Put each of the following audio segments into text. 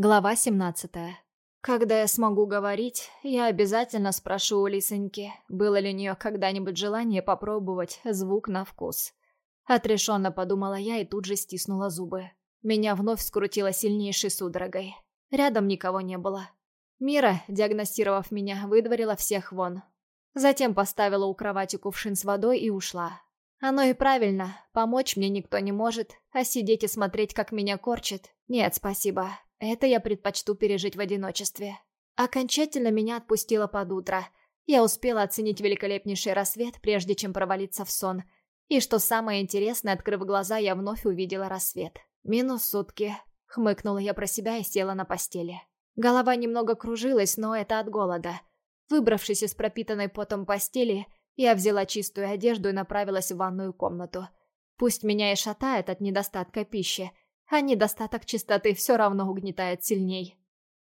Глава 17. Когда я смогу говорить, я обязательно спрошу у Лисоньки, было ли у нее когда-нибудь желание попробовать звук на вкус. Отрешенно подумала я и тут же стиснула зубы. Меня вновь скрутило сильнейшей судорогой. Рядом никого не было. Мира, диагностировав меня, выдворила всех вон. Затем поставила у кровати кувшин с водой и ушла. Оно и правильно, помочь мне никто не может, а сидеть и смотреть, как меня корчит. Нет, спасибо. Это я предпочту пережить в одиночестве. Окончательно меня отпустило под утро. Я успела оценить великолепнейший рассвет, прежде чем провалиться в сон. И что самое интересное, открыв глаза, я вновь увидела рассвет. Минус сутки. Хмыкнула я про себя и села на постели. Голова немного кружилась, но это от голода. Выбравшись из пропитанной потом постели, я взяла чистую одежду и направилась в ванную комнату. Пусть меня и шатает от недостатка пищи, а недостаток чистоты все равно угнетает сильней.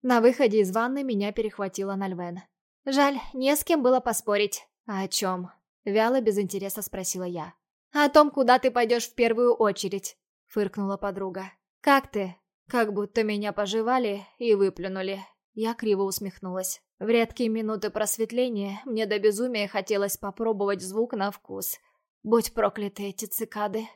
На выходе из ванны меня перехватила Нальвен. «Жаль, не с кем было поспорить». «А о чем?» — вяло, без интереса спросила я. «О том, куда ты пойдешь в первую очередь», — фыркнула подруга. «Как ты?» «Как будто меня пожевали и выплюнули». Я криво усмехнулась. В редкие минуты просветления мне до безумия хотелось попробовать звук на вкус. Будь прокляты эти цикады.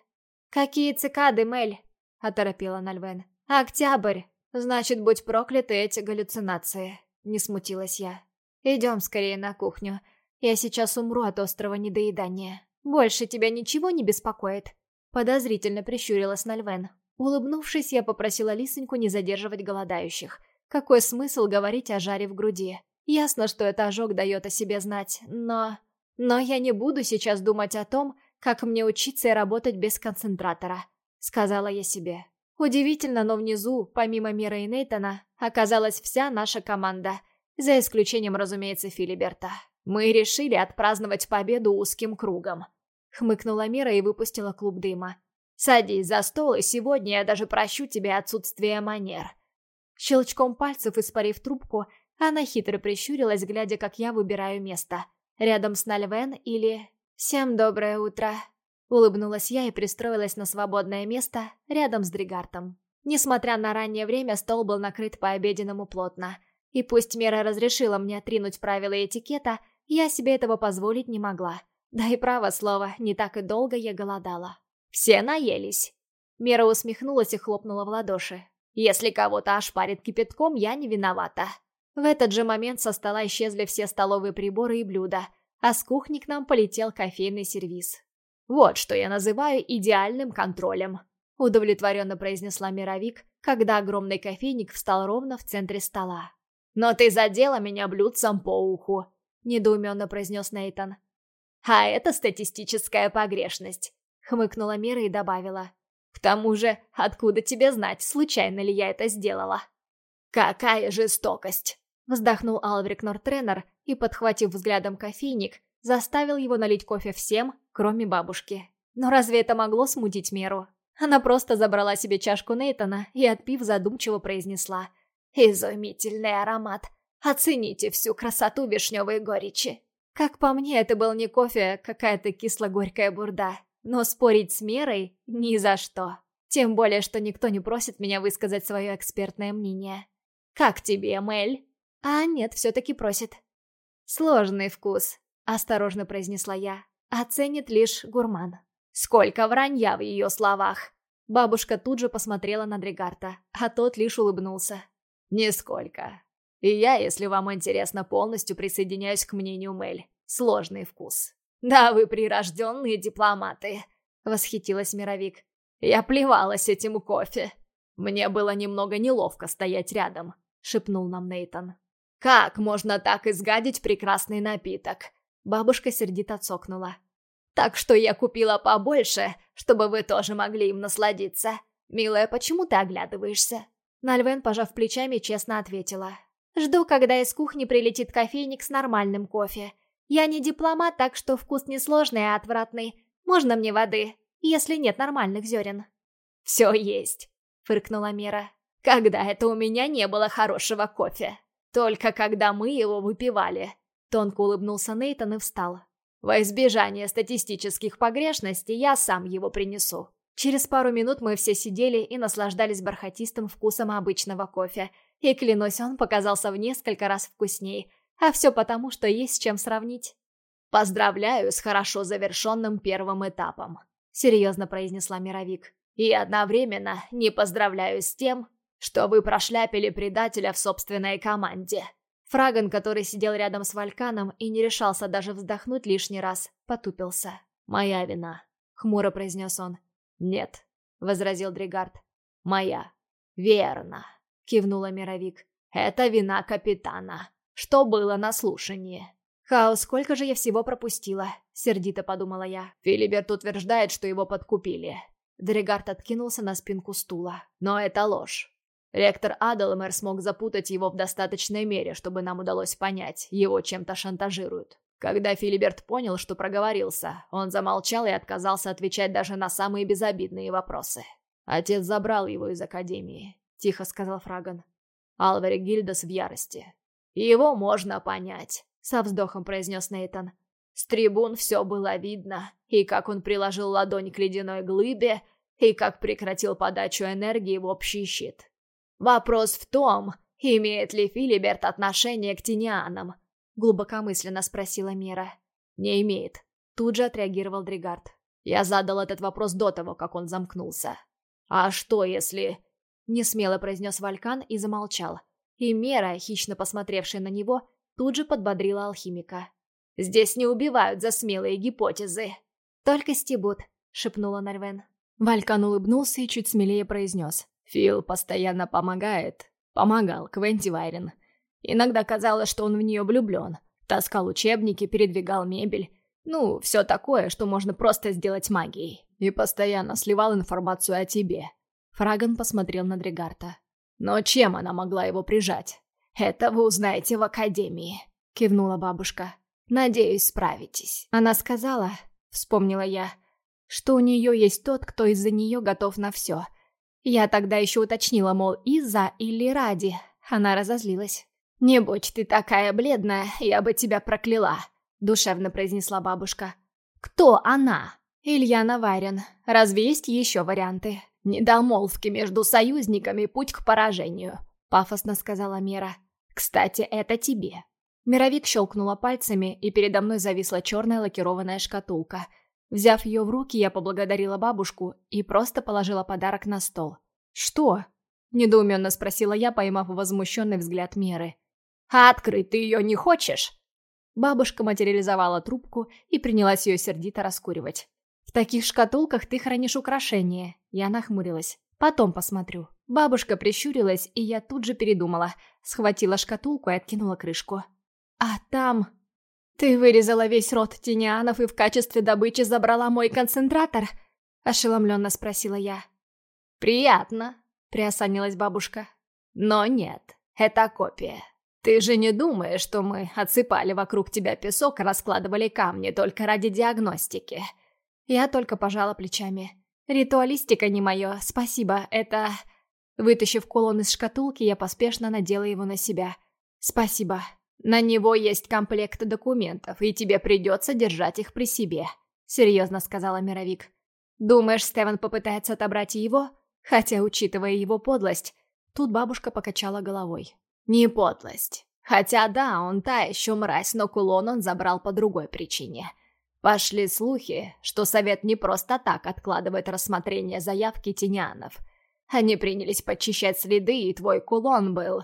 «Какие цикады, Мель?» — оторопела Нальвен. «Октябрь! Значит, будь прокляты эти галлюцинации!» Не смутилась я. «Идем скорее на кухню. Я сейчас умру от острого недоедания. Больше тебя ничего не беспокоит?» Подозрительно прищурилась Нальвен. Улыбнувшись, я попросила Лисоньку не задерживать голодающих. Какой смысл говорить о жаре в груди? Ясно, что это ожог дает о себе знать, но... Но я не буду сейчас думать о том, как мне учиться и работать без концентратора сказала я себе. Удивительно, но внизу, помимо Мира и Нейтана, оказалась вся наша команда, за исключением, разумеется, Филиберта. Мы решили отпраздновать победу узким кругом. Хмыкнула Мира и выпустила клуб дыма. «Садись за стол, и сегодня я даже прощу тебе отсутствие манер». Щелчком пальцев, испарив трубку, она хитро прищурилась, глядя, как я выбираю место. Рядом с Нальвен или... «Всем доброе утро», Улыбнулась я и пристроилась на свободное место рядом с Дригартом. Несмотря на раннее время, стол был накрыт по-обеденному плотно. И пусть Мера разрешила мне отринуть правила этикета, я себе этого позволить не могла. Да и право слово, не так и долго я голодала. Все наелись. Мера усмехнулась и хлопнула в ладоши. Если кого-то ошпарит кипятком, я не виновата. В этот же момент со стола исчезли все столовые приборы и блюда, а с кухни к нам полетел кофейный сервиз. Вот что я называю идеальным контролем», — удовлетворенно произнесла Мировик, когда огромный кофейник встал ровно в центре стола. «Но ты задела меня блюдцем по уху», — недоуменно произнес Нейтан. «А это статистическая погрешность», — хмыкнула Мира и добавила. «К тому же, откуда тебе знать, случайно ли я это сделала?» «Какая жестокость!» — вздохнул Алврик Нортренер и, подхватив взглядом кофейник, заставил его налить кофе всем, кроме бабушки. Но разве это могло смутить Меру? Она просто забрала себе чашку Нейтана и, отпив, задумчиво произнесла. «Изумительный аромат! Оцените всю красоту вишневой горечи!» Как по мне, это был не кофе, а какая-то кисло-горькая бурда. Но спорить с Мерой ни за что. Тем более, что никто не просит меня высказать свое экспертное мнение. «Как тебе, Мэль?» А нет, все-таки просит. «Сложный вкус», — осторожно произнесла я оценит лишь гурман. Сколько вранья в ее словах. Бабушка тут же посмотрела на Дригарта, а тот лишь улыбнулся. «Нисколько. И я, если вам интересно, полностью присоединяюсь к мнению Мель. Сложный вкус». «Да вы прирожденные дипломаты», — восхитилась Мировик. «Я плевалась этим кофе. Мне было немного неловко стоять рядом», — шепнул нам Нейтон. «Как можно так изгадить прекрасный напиток? Бабушка сердито цокнула. «Так что я купила побольше, чтобы вы тоже могли им насладиться. Милая, почему ты оглядываешься?» Нальвен, пожав плечами, честно ответила. «Жду, когда из кухни прилетит кофейник с нормальным кофе. Я не дипломат, так что вкус несложный, а отвратный. Можно мне воды, если нет нормальных зерен?» «Все есть», — фыркнула Мира. «Когда это у меня не было хорошего кофе? Только когда мы его выпивали. Тонко улыбнулся Нейтан и встал. «Во избежание статистических погрешностей я сам его принесу». Через пару минут мы все сидели и наслаждались бархатистым вкусом обычного кофе. И, клянусь, он показался в несколько раз вкуснее. А все потому, что есть с чем сравнить. «Поздравляю с хорошо завершенным первым этапом», — серьезно произнесла Мировик. «И одновременно не поздравляю с тем, что вы прошляпили предателя в собственной команде». Фраган, который сидел рядом с Вальканом и не решался даже вздохнуть лишний раз, потупился. «Моя вина», — хмуро произнес он. «Нет», — возразил Дригард. «Моя». «Верно», — кивнула Мировик. «Это вина капитана. Что было на слушании?» «Хаос, сколько же я всего пропустила?» — сердито подумала я. Филиберт утверждает, что его подкупили. Дригард откинулся на спинку стула. Но это ложь. Ректор Адалмер смог запутать его в достаточной мере, чтобы нам удалось понять, его чем-то шантажируют. Когда Филиберт понял, что проговорился, он замолчал и отказался отвечать даже на самые безобидные вопросы. «Отец забрал его из Академии», — тихо сказал Фраган. Алварик Гильдас в ярости. «Его можно понять», — со вздохом произнес Нейтан. С трибун все было видно, и как он приложил ладонь к ледяной глыбе, и как прекратил подачу энергии в общий щит. Вопрос в том, имеет ли Филиберт отношение к тинианам, глубокомысленно спросила Мира. Не имеет. Тут же отреагировал Дригард. Я задал этот вопрос до того, как он замкнулся. А что если... Несмело произнес Валькан и замолчал. И Мера, хищно посмотревшая на него, тут же подбодрила алхимика. «Здесь не убивают за смелые гипотезы». «Только стебут», — шепнула Нарвен. Валькан улыбнулся и чуть смелее произнес. Фил постоянно помогает. Помогал Квенти Вайрен. Иногда казалось, что он в нее влюблен. Таскал учебники, передвигал мебель. Ну, все такое, что можно просто сделать магией. И постоянно сливал информацию о тебе. Фраган посмотрел на Дригарта. Но чем она могла его прижать? Это вы узнаете в Академии, кивнула бабушка. Надеюсь, справитесь. Она сказала, вспомнила я, что у нее есть тот, кто из-за нее готов на все — я тогда еще уточнила, мол, из-за или ради. Она разозлилась. «Не будь ты такая бледная, я бы тебя прокляла», — душевно произнесла бабушка. «Кто она?» «Илья Наварин. Разве есть еще варианты?» «Недомолвки между союзниками — путь к поражению», — пафосно сказала Мера. «Кстати, это тебе». Мировик щелкнула пальцами, и передо мной зависла черная лакированная шкатулка — Взяв ее в руки, я поблагодарила бабушку и просто положила подарок на стол. «Что?» – недоуменно спросила я, поймав возмущенный взгляд Меры. «А открыть ты ее не хочешь?» Бабушка материализовала трубку и принялась ее сердито раскуривать. «В таких шкатулках ты хранишь украшения», – я нахмурилась. «Потом посмотрю». Бабушка прищурилась, и я тут же передумала. Схватила шкатулку и откинула крышку. «А там...» «Ты вырезала весь род тенианов и в качестве добычи забрала мой концентратор?» — ошеломленно спросила я. «Приятно», — приосанилась бабушка. «Но нет, это копия. Ты же не думаешь, что мы отсыпали вокруг тебя песок и раскладывали камни только ради диагностики?» Я только пожала плечами. «Ритуалистика не мое, спасибо, это...» Вытащив кулон из шкатулки, я поспешно надела его на себя. «Спасибо». «На него есть комплект документов, и тебе придется держать их при себе», — серьезно сказала Мировик. «Думаешь, Стевен попытается отобрать его? Хотя, учитывая его подлость...» Тут бабушка покачала головой. «Не подлость. Хотя да, он та еще мразь, но кулон он забрал по другой причине. Пошли слухи, что совет не просто так откладывает рассмотрение заявки тенянов. Они принялись подчищать следы, и твой кулон был...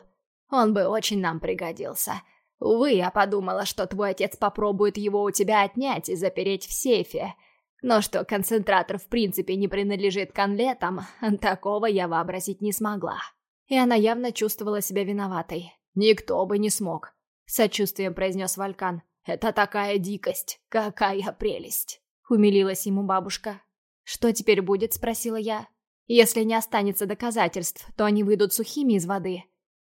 Он бы очень нам пригодился. Увы, я подумала, что твой отец попробует его у тебя отнять и запереть в сейфе. Но что концентратор в принципе не принадлежит конлетам, такого я вообразить не смогла. И она явно чувствовала себя виноватой. «Никто бы не смог», — сочувствием произнес Валькан. «Это такая дикость, какая прелесть!» — умилилась ему бабушка. «Что теперь будет?» — спросила я. «Если не останется доказательств, то они выйдут сухими из воды».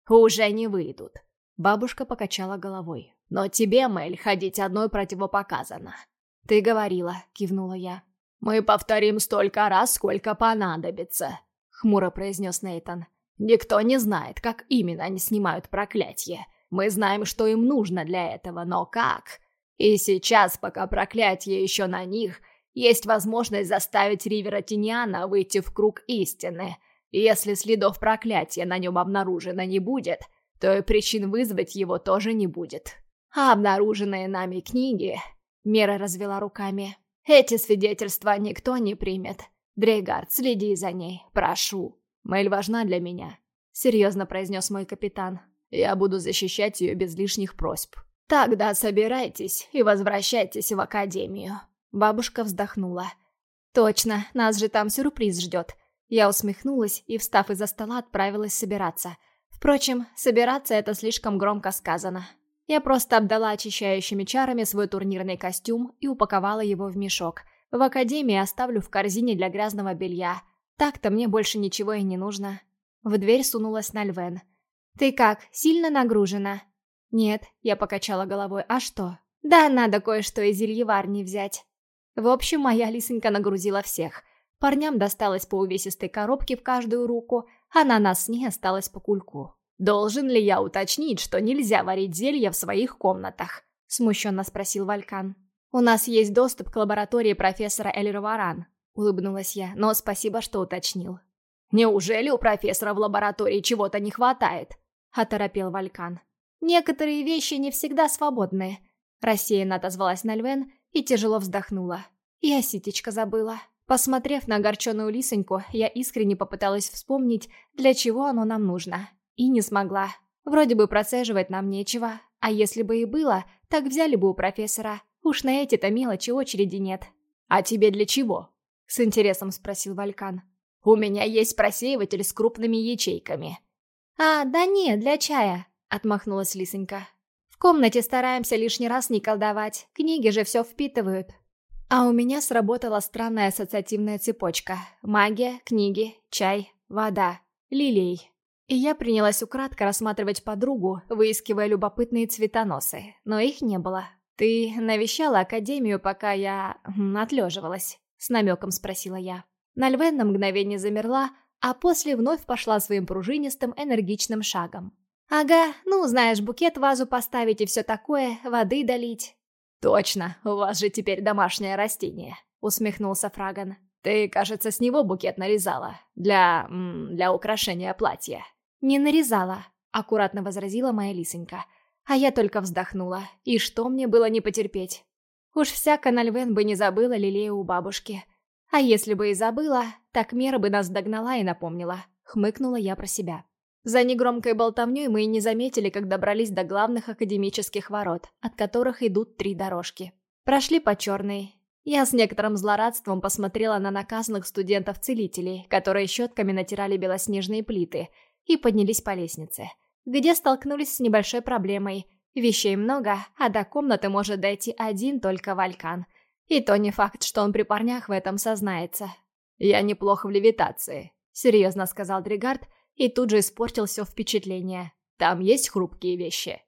«Уже не выйдут», Бабушка покачала головой. «Но тебе, Мэль, ходить одной противопоказано». «Ты говорила», — кивнула я. «Мы повторим столько раз, сколько понадобится», — хмуро произнес Нейтан. «Никто не знает, как именно они снимают проклятие. Мы знаем, что им нужно для этого, но как? И сейчас, пока проклятие еще на них, Есть возможность заставить Ривера Тиньяна выйти в круг истины. если следов проклятия на нем обнаружено не будет, то и причин вызвать его тоже не будет. А обнаруженные нами книги... Мера развела руками. Эти свидетельства никто не примет. Дрейгард, следи за ней, прошу. Мэль важна для меня, серьезно произнес мой капитан. Я буду защищать ее без лишних просьб. Тогда собирайтесь и возвращайтесь в академию. Бабушка вздохнула. Точно, нас же там сюрприз ждет. Я усмехнулась и, встав из-за стола, отправилась собираться. Впрочем, собираться это слишком громко сказано. Я просто обдала очищающими чарами свой турнирный костюм и упаковала его в мешок. В академии оставлю в корзине для грязного белья. Так-то мне больше ничего и не нужно. В дверь сунулась Нальвен. «Ты как, сильно нагружена?» «Нет», — я покачала головой. «А что?» «Да надо кое-что из зельеварни взять». В общем, моя лисонька нагрузила всех. Парням досталось по увесистой коробке в каждую руку, а на нас с ней осталось по кульку. «Должен ли я уточнить, что нельзя варить зелья в своих комнатах?» — смущенно спросил Валькан. «У нас есть доступ к лаборатории профессора Эльроваран», — улыбнулась я, но спасибо, что уточнил. «Неужели у профессора в лаборатории чего-то не хватает?» — оторопел Валькан. «Некоторые вещи не всегда свободны», — рассеянно отозвалась Нальвен и тяжело вздохнула. «Я ситечко забыла». Посмотрев на огорченную лисоньку, я искренне попыталась вспомнить, для чего оно нам нужно. И не смогла. Вроде бы процеживать нам нечего, а если бы и было, так взяли бы у профессора. Уж на эти-то мелочи очереди нет. «А тебе для чего?» — с интересом спросил Валькан. «У меня есть просеиватель с крупными ячейками». «А, да не, для чая», — отмахнулась Лисонька. «В комнате стараемся лишний раз не колдовать, книги же все впитывают». А у меня сработала странная ассоциативная цепочка. Магия, книги, чай, вода, лилей. И я принялась украдко рассматривать подругу, выискивая любопытные цветоносы, но их не было. «Ты навещала Академию, пока я... отлеживалась?» — с намеком спросила я. Нальвен на мгновение замерла, а после вновь пошла своим пружинистым, энергичным шагом. «Ага, ну, знаешь, букет вазу поставить и все такое, воды долить». «Точно, у вас же теперь домашнее растение», — усмехнулся Фраган. «Ты, кажется, с него букет нарезала. Для... для украшения платья». «Не нарезала», — аккуратно возразила моя лисонька. А я только вздохнула. И что мне было не потерпеть? Уж вся Канальвен бы не забыла лилею у бабушки. А если бы и забыла, так Мера бы нас догнала и напомнила. Хмыкнула я про себя. За негромкой болтовней мы и не заметили, как добрались до главных академических ворот, от которых идут три дорожки. Прошли по черной. Я с некоторым злорадством посмотрела на наказанных студентов-целителей, которые щетками натирали белоснежные плиты – и поднялись по лестнице, где столкнулись с небольшой проблемой. Вещей много, а до комнаты может дойти один только Валькан. И то не факт, что он при парнях в этом сознается. «Я неплохо в левитации», — серьезно сказал Дригард, и тут же испортил все впечатление. «Там есть хрупкие вещи?»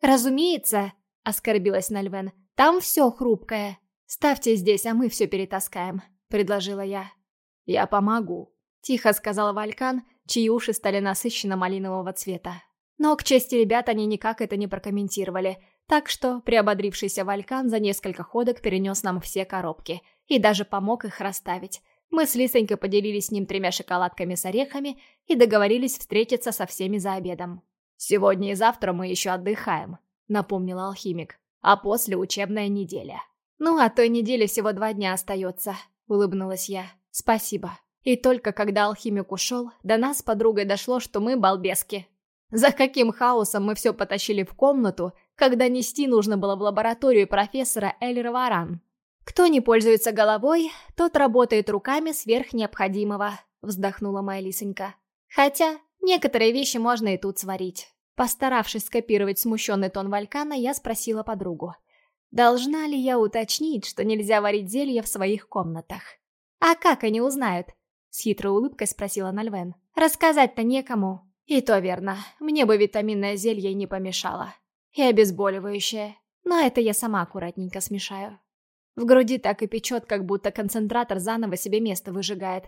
«Разумеется», — оскорбилась Нальвен. «Там все хрупкое. Ставьте здесь, а мы все перетаскаем», — предложила я. «Я помогу», — тихо сказал Валькан, чьи уши стали насыщенно малинового цвета. Но, к чести ребят, они никак это не прокомментировали, так что приободрившийся Валькан за несколько ходок перенес нам все коробки и даже помог их расставить. Мы с Лисонькой поделились с ним тремя шоколадками с орехами и договорились встретиться со всеми за обедом. «Сегодня и завтра мы еще отдыхаем», — напомнил алхимик. «А после учебная неделя». «Ну, а той недели всего два дня остается», — улыбнулась я. «Спасибо». И только когда алхимик ушел, до нас с подругой дошло, что мы балбески. За каким хаосом мы все потащили в комнату, когда нести нужно было в лабораторию профессора Эльра Варан. «Кто не пользуется головой, тот работает руками сверх необходимого», — вздохнула моя лисонька. «Хотя, некоторые вещи можно и тут сварить». Постаравшись скопировать смущенный тон Валькана, я спросила подругу. «Должна ли я уточнить, что нельзя варить зелья в своих комнатах?» «А как они узнают? С хитрой улыбкой спросила Нальвен. «Рассказать-то некому». «И то верно. Мне бы витаминное зелье не помешало. И обезболивающее. Но это я сама аккуратненько смешаю». В груди так и печет, как будто концентратор заново себе место выжигает.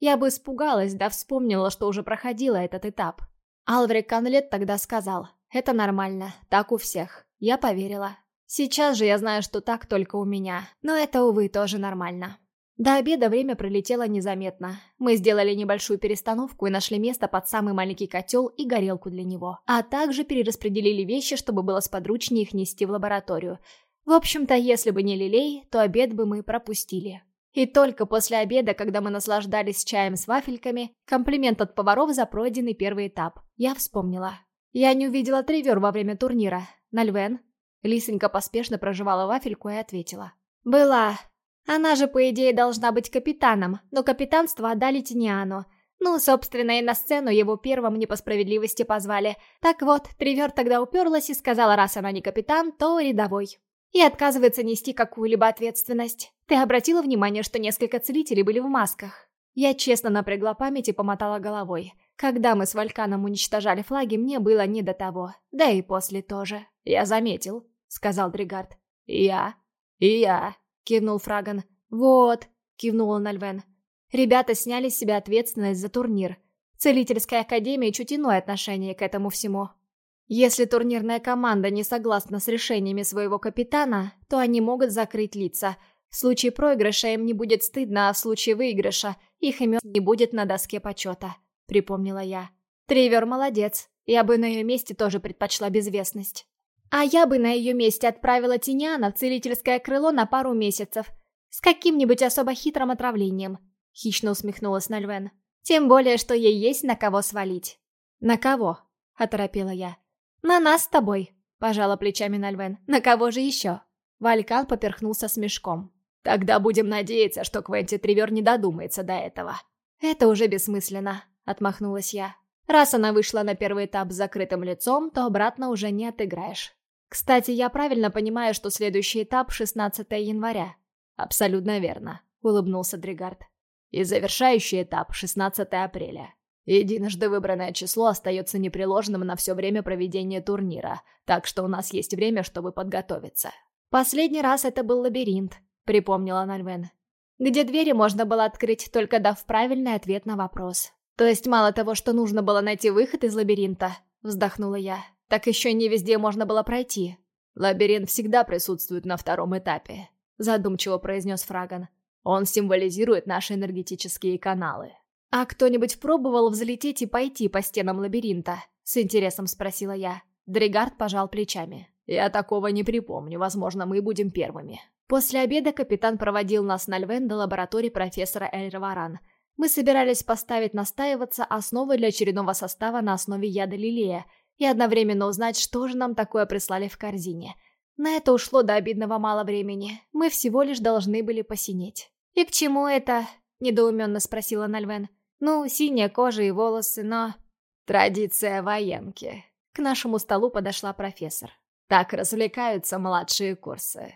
Я бы испугалась, да вспомнила, что уже проходила этот этап. Алврик Конлет тогда сказал, «Это нормально, так у всех». Я поверила. Сейчас же я знаю, что так только у меня, но это, увы, тоже нормально. До обеда время пролетело незаметно. Мы сделали небольшую перестановку и нашли место под самый маленький котел и горелку для него. А также перераспределили вещи, чтобы было сподручнее их нести в лабораторию. В общем-то, если бы не Лилей, то обед бы мы пропустили. И только после обеда, когда мы наслаждались чаем с вафельками, комплимент от поваров за пройденный первый этап, я вспомнила. Я не увидела Тревер во время турнира. Нальвен. Лисонька поспешно проживала вафельку и ответила. «Была. Она же, по идее, должна быть капитаном, но капитанство отдали Тиниану. Ну, собственно, и на сцену его первым не по справедливости позвали. Так вот, Тревер тогда уперлась и сказала, раз она не капитан, то рядовой. И отказывается нести какую-либо ответственность. Ты обратила внимание, что несколько целителей были в масках? Я честно напрягла память и помотала головой. Когда мы с Вальканом уничтожали флаги, мне было не до того. Да и после тоже. «Я заметил», — сказал Дригард. «И я. И я кивнул Фраган. «Вот», — кивнула Нальвен. «Ребята сняли с себя ответственность за турнир. Целительская академия чуть иное отношение к этому всему. Если турнирная команда не согласна с решениями своего капитана, то они могут закрыть лица. В случае проигрыша им не будет стыдно, а в случае выигрыша их имен не будет на доске почета», — припомнила я. «Тривер молодец. Я бы на ее месте тоже предпочла безвестность». А я бы на ее месте отправила Тиняна в целительское крыло на пару месяцев. С каким-нибудь особо хитрым отравлением. Хищно усмехнулась Нальвен. Тем более, что ей есть на кого свалить. На кого? Оторопела я. На нас с тобой. Пожала плечами Нальвен. На кого же еще? Валькан поперхнулся смешком. Тогда будем надеяться, что Квенти Тривер не додумается до этого. Это уже бессмысленно, отмахнулась я. Раз она вышла на первый этап с закрытым лицом, то обратно уже не отыграешь. Кстати, я правильно понимаю, что следующий этап 16 января? Абсолютно верно, улыбнулся Дригард. И завершающий этап 16 апреля. Единожды выбранное число остается непреложным на все время проведения турнира, так что у нас есть время, чтобы подготовиться. Последний раз это был лабиринт, припомнила Нальвен. Где двери можно было открыть, только дав правильный ответ на вопрос. То есть мало того, что нужно было найти выход из лабиринта, вздохнула я, так еще не везде можно было пройти. Лабиринт всегда присутствует на втором этапе, задумчиво произнес Фраган. Он символизирует наши энергетические каналы. «А кто-нибудь пробовал взлететь и пойти по стенам лабиринта?» С интересом спросила я. Дригард пожал плечами. «Я такого не припомню, возможно, мы будем первыми». После обеда капитан проводил нас на Львен до лаборатории профессора Эльраваран. Мы собирались поставить настаиваться основы для очередного состава на основе яда лилея и одновременно узнать, что же нам такое прислали в корзине. На это ушло до обидного мало времени. Мы всего лишь должны были посинеть. «И к чему это?» – недоуменно спросила Нальвен. «Ну, синяя кожа и волосы, но...» «Традиция военки». К нашему столу подошла профессор. Так развлекаются младшие курсы.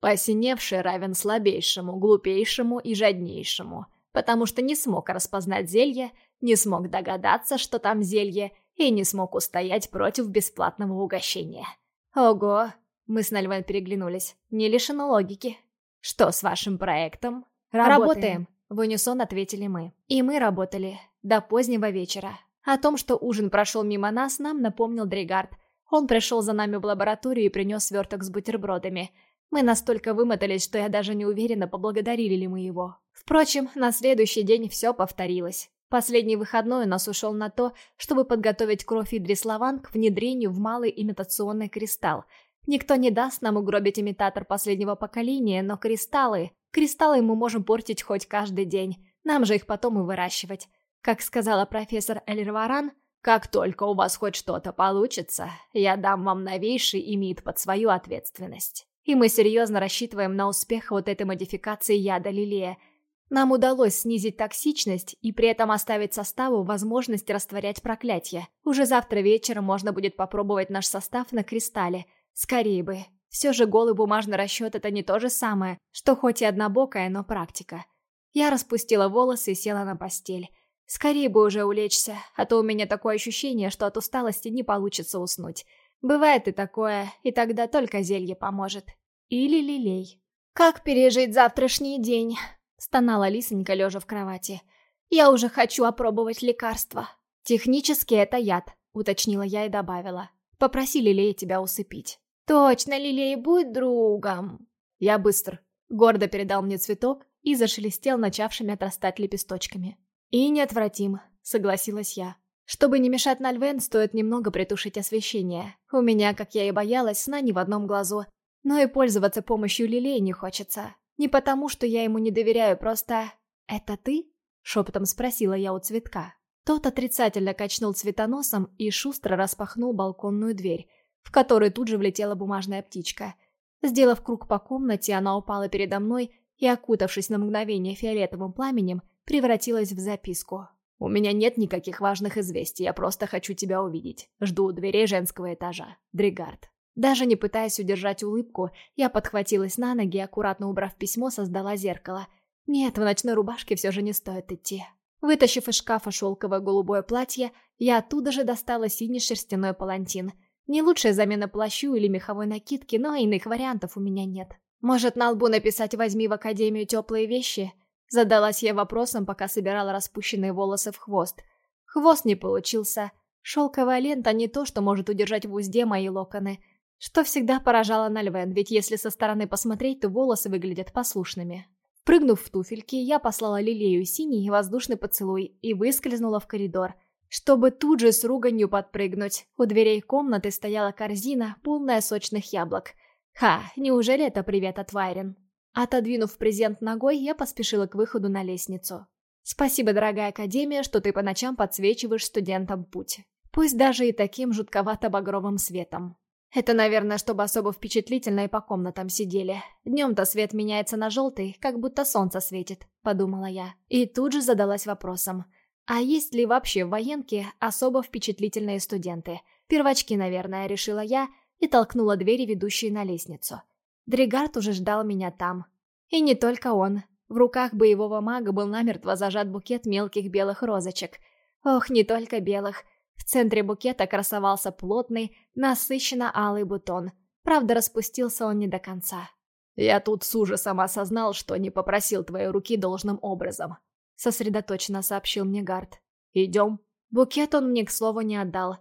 Посиневший равен слабейшему, глупейшему и жаднейшему – потому что не смог распознать зелье, не смог догадаться, что там зелье, и не смог устоять против бесплатного угощения. Ого, мы с Нальвен переглянулись, не лишено логики. Что с вашим проектом? Работаем. Работаем. В унисон ответили мы. И мы работали. До позднего вечера. О том, что ужин прошел мимо нас, нам напомнил Дригард. Он пришел за нами в лабораторию и принес сверток с бутербродами. Мы настолько вымотались, что я даже не уверена, поблагодарили ли мы его. Впрочем, на следующий день все повторилось. Последний выходной у нас ушел на то, чтобы подготовить кровь Идриславан к внедрению в малый имитационный кристалл. Никто не даст нам угробить имитатор последнего поколения, но кристаллы... Кристаллы мы можем портить хоть каждый день. Нам же их потом и выращивать. Как сказала профессор Эльрваран, как только у вас хоть что-то получится, я дам вам новейший имит под свою ответственность. И мы серьезно рассчитываем на успех вот этой модификации яда Лилея – нам удалось снизить токсичность и при этом оставить составу возможность растворять проклятие. Уже завтра вечером можно будет попробовать наш состав на кристалле. Скорее бы. Все же голый бумажный расчет это не то же самое, что хоть и однобокая, но практика. Я распустила волосы и села на постель. Скорее бы уже улечься, а то у меня такое ощущение, что от усталости не получится уснуть. Бывает и такое, и тогда только зелье поможет. Или лилей. Как пережить завтрашний день? Стонала Лисонька, лежа в кровати. «Я уже хочу опробовать лекарство». «Технически это яд», — уточнила я и добавила. «Попросили ли тебя усыпить?» «Точно, Лилей, будь другом!» Я быстро. Гордо передал мне цветок и зашелестел начавшими отрастать лепесточками. «И неотвратим», — согласилась я. Чтобы не мешать Нальвен, стоит немного притушить освещение. У меня, как я и боялась, сна ни в одном глазу. Но и пользоваться помощью Лилей не хочется. Не потому, что я ему не доверяю, просто... «Это ты?» — шепотом спросила я у цветка. Тот отрицательно качнул цветоносом и шустро распахнул балконную дверь, в которую тут же влетела бумажная птичка. Сделав круг по комнате, она упала передо мной и, окутавшись на мгновение фиолетовым пламенем, превратилась в записку. «У меня нет никаких важных известий, я просто хочу тебя увидеть. Жду у дверей женского этажа. Дригард». Даже не пытаясь удержать улыбку, я подхватилась на ноги и, аккуратно убрав письмо, создала зеркало. Нет, в ночной рубашке все же не стоит идти. Вытащив из шкафа шелковое голубое платье, я оттуда же достала синий шерстяной палантин. Не лучшая замена плащу или меховой накидки, но иных вариантов у меня нет. Может, на лбу написать «возьми в академию теплые вещи»? Задалась я вопросом, пока собирала распущенные волосы в хвост. Хвост не получился. Шелковая лента не то, что может удержать в узде мои локоны. Что всегда поражало Нальвен, ведь если со стороны посмотреть, то волосы выглядят послушными. Прыгнув в туфельки, я послала Лилею синий воздушный поцелуй и выскользнула в коридор, чтобы тут же с руганью подпрыгнуть. У дверей комнаты стояла корзина, полная сочных яблок. Ха, неужели это привет от Вайрен? Отодвинув презент ногой, я поспешила к выходу на лестницу. «Спасибо, дорогая Академия, что ты по ночам подсвечиваешь студентам путь. Пусть даже и таким жутковато-багровым светом. Это, наверное, чтобы особо впечатлительно и по комнатам сидели. Днем-то свет меняется на желтый, как будто солнце светит», — подумала я. И тут же задалась вопросом. А есть ли вообще в военке особо впечатлительные студенты? Первочки, наверное, решила я и толкнула двери, ведущие на лестницу. Дригард уже ждал меня там. И не только он. В руках боевого мага был намертво зажат букет мелких белых розочек. Ох, не только белых. В центре букета красовался плотный, насыщенно алый бутон. Правда, распустился он не до конца. «Я тут с ужасом осознал, что не попросил твоей руки должным образом», — сосредоточенно сообщил мне Гард. «Идем». Букет он мне, к слову, не отдал.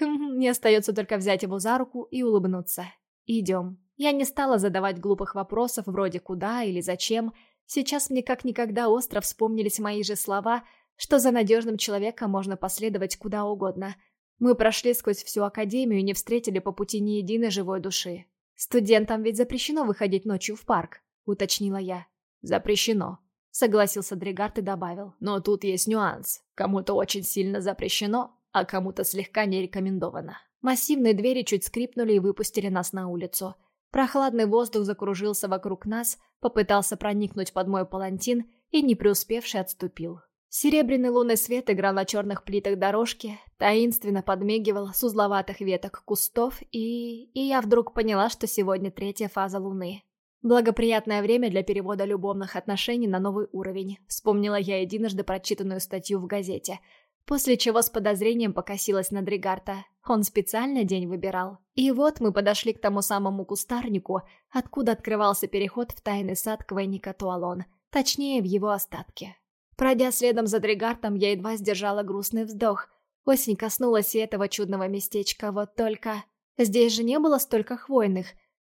Хм, мне остается только взять его за руку и улыбнуться. «Идем». Я не стала задавать глупых вопросов вроде «куда» или «зачем». Сейчас мне как никогда остро вспомнились мои же слова, что за надежным человеком можно последовать куда угодно. Мы прошли сквозь всю академию и не встретили по пути ни единой живой души. «Студентам ведь запрещено выходить ночью в парк», — уточнила я. «Запрещено», — согласился Дригард и добавил. «Но тут есть нюанс. Кому-то очень сильно запрещено, а кому-то слегка не рекомендовано». Массивные двери чуть скрипнули и выпустили нас на улицу — Прохладный воздух закружился вокруг нас, попытался проникнуть под мой палантин и, не преуспевший, отступил. Серебряный лунный свет играл на черных плитах дорожки, таинственно подмигивал с узловатых веток кустов, и... и я вдруг поняла, что сегодня третья фаза Луны. Благоприятное время для перевода любовных отношений на новый уровень, вспомнила я единожды прочитанную статью в газете – После чего с подозрением покосилась на Дригарта. Он специально день выбирал. И вот мы подошли к тому самому кустарнику, откуда открывался переход в тайный сад Квейника Туалон. Точнее, в его остатке. Пройдя следом за Дригартом, я едва сдержала грустный вздох. Осень коснулась и этого чудного местечка, вот только... Здесь же не было столько хвойных.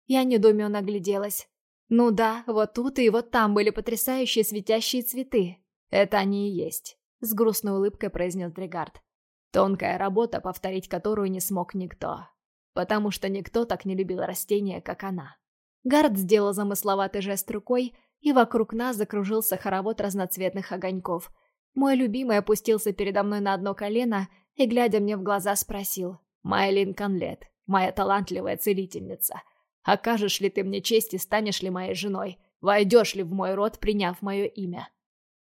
Я недоуменно огляделась. Ну да, вот тут и вот там были потрясающие светящие цветы. Это они и есть. С грустной улыбкой произнес Дригард. Тонкая работа, повторить которую не смог никто. Потому что никто так не любил растения, как она. Гард сделал замысловатый жест рукой, и вокруг нас закружился хоровод разноцветных огоньков. Мой любимый опустился передо мной на одно колено и, глядя мне в глаза, спросил. «Майлин Конлет, моя талантливая целительница, окажешь ли ты мне честь и станешь ли моей женой? Войдешь ли в мой род, приняв мое имя?»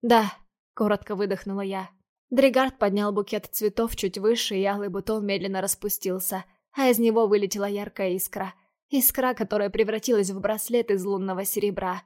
«Да», Коротко выдохнула я. Дригард поднял букет цветов чуть выше, и алый бутон медленно распустился, а из него вылетела яркая искра. Искра, которая превратилась в браслет из лунного серебра.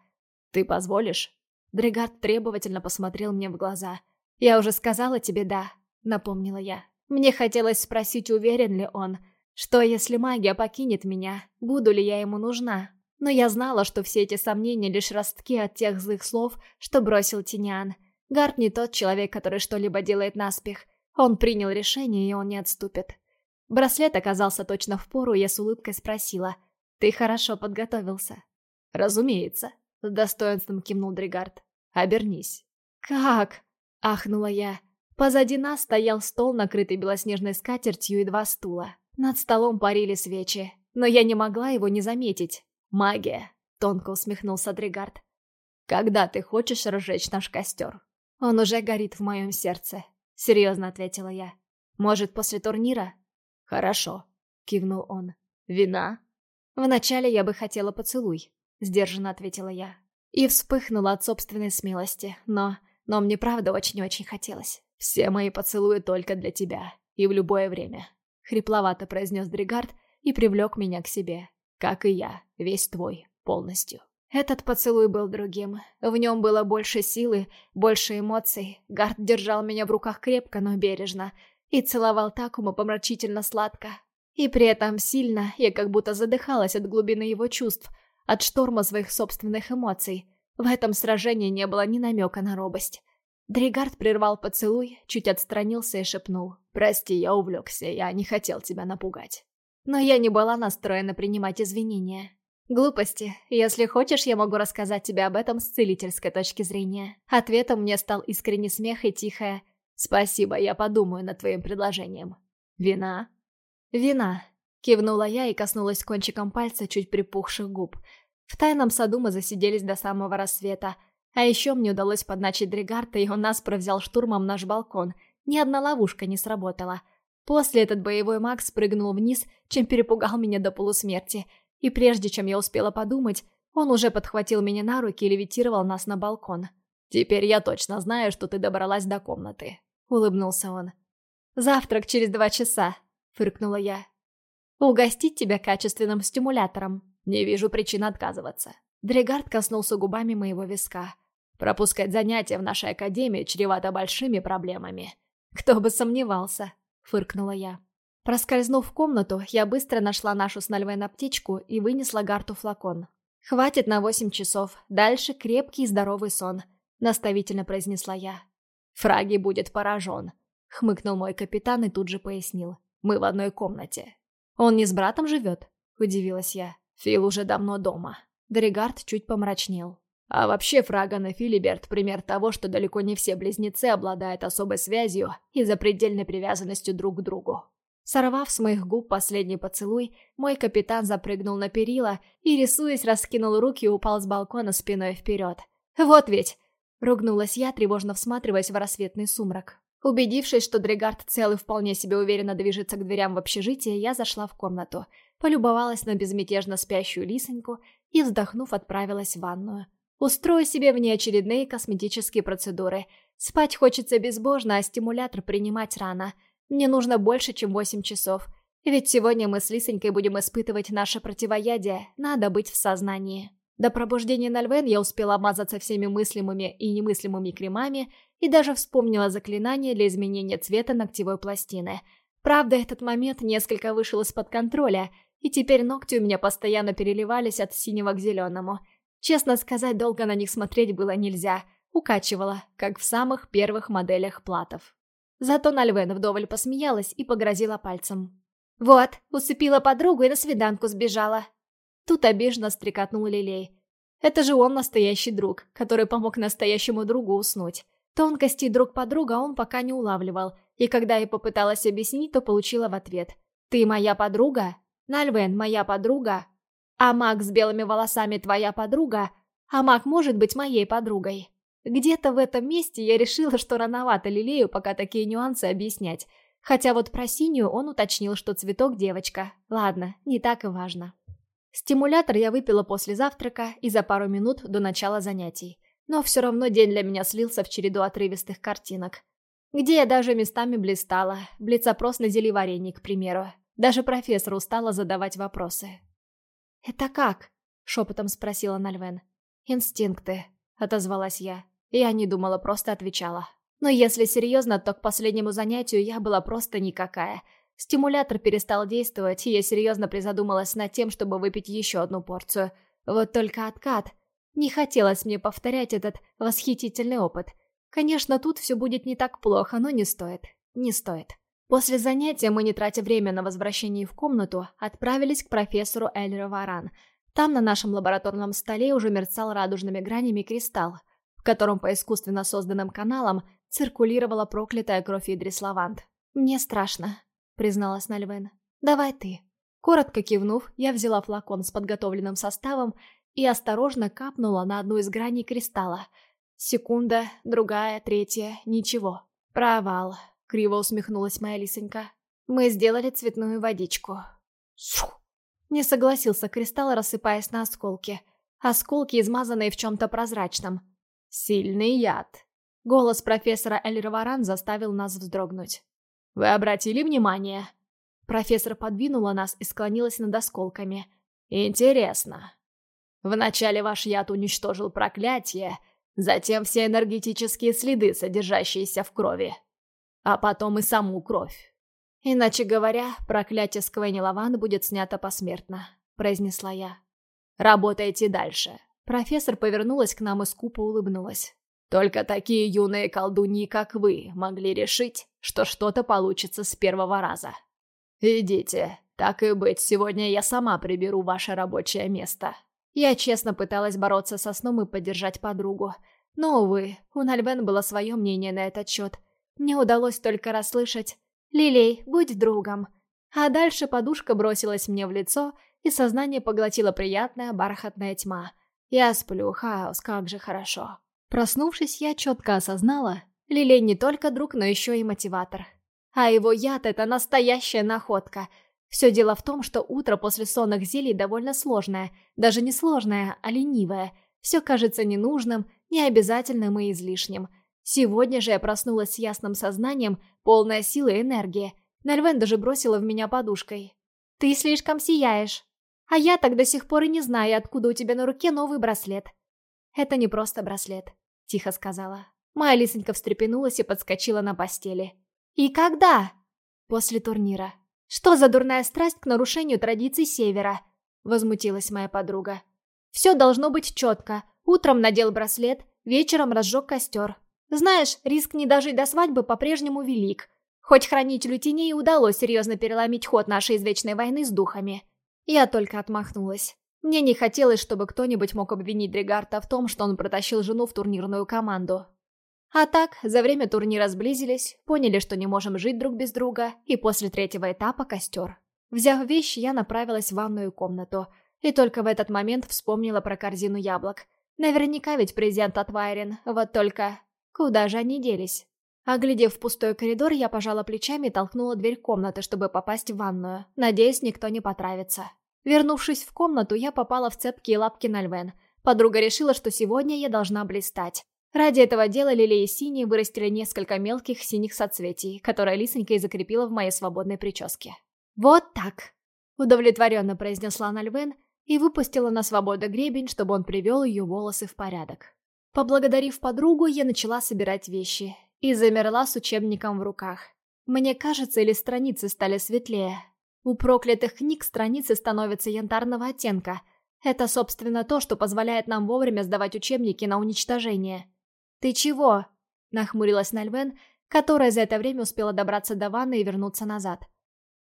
«Ты позволишь?» Дригард требовательно посмотрел мне в глаза. «Я уже сказала тебе «да», — напомнила я. Мне хотелось спросить, уверен ли он, что если магия покинет меня, буду ли я ему нужна. Но я знала, что все эти сомнения лишь ростки от тех злых слов, что бросил Тинян. Гард не тот человек, который что-либо делает наспех. Он принял решение, и он не отступит. Браслет оказался точно в пору, я с улыбкой спросила. Ты хорошо подготовился. Разумеется, с достоинством кивнул Дригард. Обернись. Как? Ахнула я. Позади нас стоял стол, накрытый белоснежной скатертью и два стула. Над столом парили свечи, но я не могла его не заметить. «Магия», — тонко усмехнулся Дригард. «Когда ты хочешь разжечь наш костер?» «Он уже горит в моем сердце», — серьезно ответила я. «Может, после турнира?» «Хорошо», — кивнул он. «Вина?» «Вначале я бы хотела поцелуй», — сдержанно ответила я. И вспыхнула от собственной смелости, но... Но мне правда очень-очень хотелось. «Все мои поцелуи только для тебя. И в любое время», — хрипловато произнес Дригард и привлек меня к себе. «Как и я, весь твой, полностью». Этот поцелуй был другим. В нем было больше силы, больше эмоций. Гард держал меня в руках крепко, но бережно. И целовал так умопомрачительно сладко. И при этом сильно я как будто задыхалась от глубины его чувств, от шторма своих собственных эмоций. В этом сражении не было ни намека на робость. Дригард прервал поцелуй, чуть отстранился и шепнул. «Прости, я увлекся, я не хотел тебя напугать». Но я не была настроена принимать извинения. Глупости. Если хочешь, я могу рассказать тебе об этом с целительской точки зрения. Ответом мне стал искренний смех и тихое «Спасибо, я подумаю над твоим предложением». «Вина?» «Вина», — кивнула я и коснулась кончиком пальца чуть припухших губ. В тайном саду мы засиделись до самого рассвета. А еще мне удалось подначить Дригарта, и он наспро взял штурмом наш балкон. Ни одна ловушка не сработала. После этот боевой маг спрыгнул вниз, чем перепугал меня до полусмерти — и прежде чем я успела подумать, он уже подхватил меня на руки и левитировал нас на балкон. «Теперь я точно знаю, что ты добралась до комнаты», — улыбнулся он. «Завтрак через два часа», — фыркнула я. «Угостить тебя качественным стимулятором». «Не вижу причин отказываться». Дрегард коснулся губами моего виска. «Пропускать занятия в нашей академии чревато большими проблемами». «Кто бы сомневался», — фыркнула я. Проскользнув в комнату, я быстро нашла нашу с Нальвен аптечку и вынесла Гарту флакон. «Хватит на восемь часов. Дальше крепкий и здоровый сон», — наставительно произнесла я. «Фраги будет поражен», — хмыкнул мой капитан и тут же пояснил. «Мы в одной комнате». «Он не с братом живет?» — удивилась я. «Фил уже давно дома». Дригард чуть помрачнел. А вообще Фраган и Филиберт – пример того, что далеко не все близнецы обладают особой связью и запредельной привязанностью друг к другу. Сорвав с моих губ последний поцелуй, мой капитан запрыгнул на перила и, рисуясь, раскинул руки и упал с балкона спиной вперед. «Вот ведь!» — ругнулась я, тревожно всматриваясь в рассветный сумрак. Убедившись, что Дрегард цел и вполне себе уверенно движется к дверям в общежитие, я зашла в комнату, полюбовалась на безмятежно спящую лисоньку и, вздохнув, отправилась в ванную. Устрою себе внеочередные косметические процедуры. Спать хочется безбожно, а стимулятор принимать рано — мне нужно больше, чем восемь часов. Ведь сегодня мы с Лисонькой будем испытывать наше противоядие. Надо быть в сознании. До пробуждения Нальвен я успела обмазаться всеми мыслимыми и немыслимыми кремами и даже вспомнила заклинание для изменения цвета ногтевой пластины. Правда, этот момент несколько вышел из-под контроля, и теперь ногти у меня постоянно переливались от синего к зеленому. Честно сказать, долго на них смотреть было нельзя. Укачивала, как в самых первых моделях платов. Зато Нальвен вдоволь посмеялась и погрозила пальцем. «Вот, усыпила подругу и на свиданку сбежала». Тут обиженно стрекотнул Лилей. «Это же он настоящий друг, который помог настоящему другу уснуть. Тонкости друг подруга он пока не улавливал, и когда я попыталась объяснить, то получила в ответ. «Ты моя подруга? Нальвен моя подруга? А Мак с белыми волосами твоя подруга? А Мак может быть моей подругой?» Где-то в этом месте я решила, что рановато Лилею пока такие нюансы объяснять. Хотя вот про синюю он уточнил, что цветок девочка. Ладно, не так и важно. Стимулятор я выпила после завтрака и за пару минут до начала занятий. Но все равно день для меня слился в череду отрывистых картинок. Где я даже местами блистала. Блиц-опрос на зелеварении, к примеру. Даже профессор устала задавать вопросы. «Это как?» — шепотом спросила Нальвен. «Инстинкты», — отозвалась я. Я не думала, просто отвечала. Но если серьезно, то к последнему занятию я была просто никакая. Стимулятор перестал действовать, и я серьезно призадумалась над тем, чтобы выпить еще одну порцию. Вот только откат. Не хотелось мне повторять этот восхитительный опыт. Конечно, тут все будет не так плохо, но не стоит. Не стоит. После занятия мы, не тратя время на возвращение в комнату, отправились к профессору Эльра Варан. Там на нашем лабораторном столе уже мерцал радужными гранями кристалл, в котором по искусственно созданным каналам циркулировала проклятая кровь Идрис Лавант. «Мне страшно», — призналась Нальвен. «Давай ты». Коротко кивнув, я взяла флакон с подготовленным составом и осторожно капнула на одну из граней кристалла. Секунда, другая, третья, ничего. Провал. Криво усмехнулась моя лисонька. Мы сделали цветную водичку. Не согласился кристалл, рассыпаясь на осколки. Осколки, измазанные в чем-то прозрачном. Сильный яд. Голос профессора Эльраваран заставил нас вздрогнуть. «Вы обратили внимание?» Профессор подвинула нас и склонилась над осколками. «Интересно. Вначале ваш яд уничтожил проклятие, затем все энергетические следы, содержащиеся в крови а потом и саму кровь. Иначе говоря, проклятие Сквенни Лаван будет снято посмертно, произнесла я. Работайте дальше. Профессор повернулась к нам и скупо улыбнулась. Только такие юные колдуньи, как вы, могли решить, что что-то получится с первого раза. Идите, так и быть, сегодня я сама приберу ваше рабочее место. Я честно пыталась бороться со сном и поддержать подругу. Но, увы, у Нальвен было свое мнение на этот счет – мне удалось только расслышать «Лилей, будь другом». А дальше подушка бросилась мне в лицо, и сознание поглотила приятная бархатная тьма. Я сплю, хаос, как же хорошо. Проснувшись, я четко осознала, Лилей не только друг, но еще и мотиватор. А его яд — это настоящая находка. Все дело в том, что утро после сонных зелий довольно сложное. Даже не сложное, а ленивое. Все кажется ненужным, необязательным и излишним — Сегодня же я проснулась с ясным сознанием, полная силы и энергии. Нальвен даже бросила в меня подушкой. «Ты слишком сияешь. А я так до сих пор и не знаю, откуда у тебя на руке новый браслет». «Это не просто браслет», — тихо сказала. Моя лисонька встрепенулась и подскочила на постели. «И когда?» «После турнира». «Что за дурная страсть к нарушению традиций Севера?» Возмутилась моя подруга. «Все должно быть четко. Утром надел браслет, вечером разжег костер. Знаешь, риск не дожить до свадьбы по-прежнему велик. Хоть хранителю теней удалось серьезно переломить ход нашей извечной войны с духами. Я только отмахнулась. Мне не хотелось, чтобы кто-нибудь мог обвинить Дригарта в том, что он протащил жену в турнирную команду. А так, за время турнира сблизились, поняли, что не можем жить друг без друга, и после третьего этапа костер. Взяв вещи, я направилась в ванную комнату, и только в этот момент вспомнила про корзину яблок. Наверняка ведь презент от Вайрин, вот только Куда же они делись? Оглядев пустой коридор, я пожала плечами и толкнула дверь комнаты, чтобы попасть в ванную. Надеюсь, никто не потравится. Вернувшись в комнату, я попала в цепкие лапки Нальвен. Подруга решила, что сегодня я должна блистать. Ради этого дела Лилия Синие вырастили несколько мелких синих соцветий, которые Лисонька и закрепила в моей свободной прическе. «Вот так!» – удовлетворенно произнесла Нальвен и выпустила на свободу гребень, чтобы он привел ее волосы в порядок. Поблагодарив подругу, я начала собирать вещи и замерла с учебником в руках. Мне кажется, или страницы стали светлее. У проклятых книг страницы становятся янтарного оттенка. Это, собственно, то, что позволяет нам вовремя сдавать учебники на уничтожение. «Ты чего?» – нахмурилась Нальвен, которая за это время успела добраться до ванны и вернуться назад.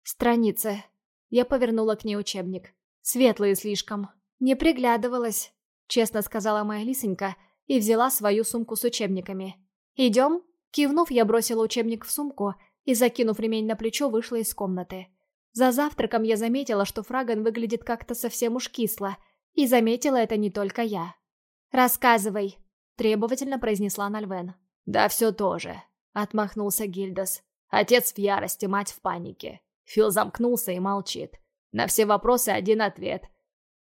«Страницы». Я повернула к ней учебник. «Светлые слишком». «Не приглядывалась», – честно сказала моя лисонька – и взяла свою сумку с учебниками. «Идем?» Кивнув, я бросила учебник в сумку и, закинув ремень на плечо, вышла из комнаты. За завтраком я заметила, что Фраган выглядит как-то совсем уж кисло, и заметила это не только я. «Рассказывай», — требовательно произнесла Нальвен. «Да все тоже», — отмахнулся Гильдас. Отец в ярости, мать в панике. Фил замкнулся и молчит. На все вопросы один ответ.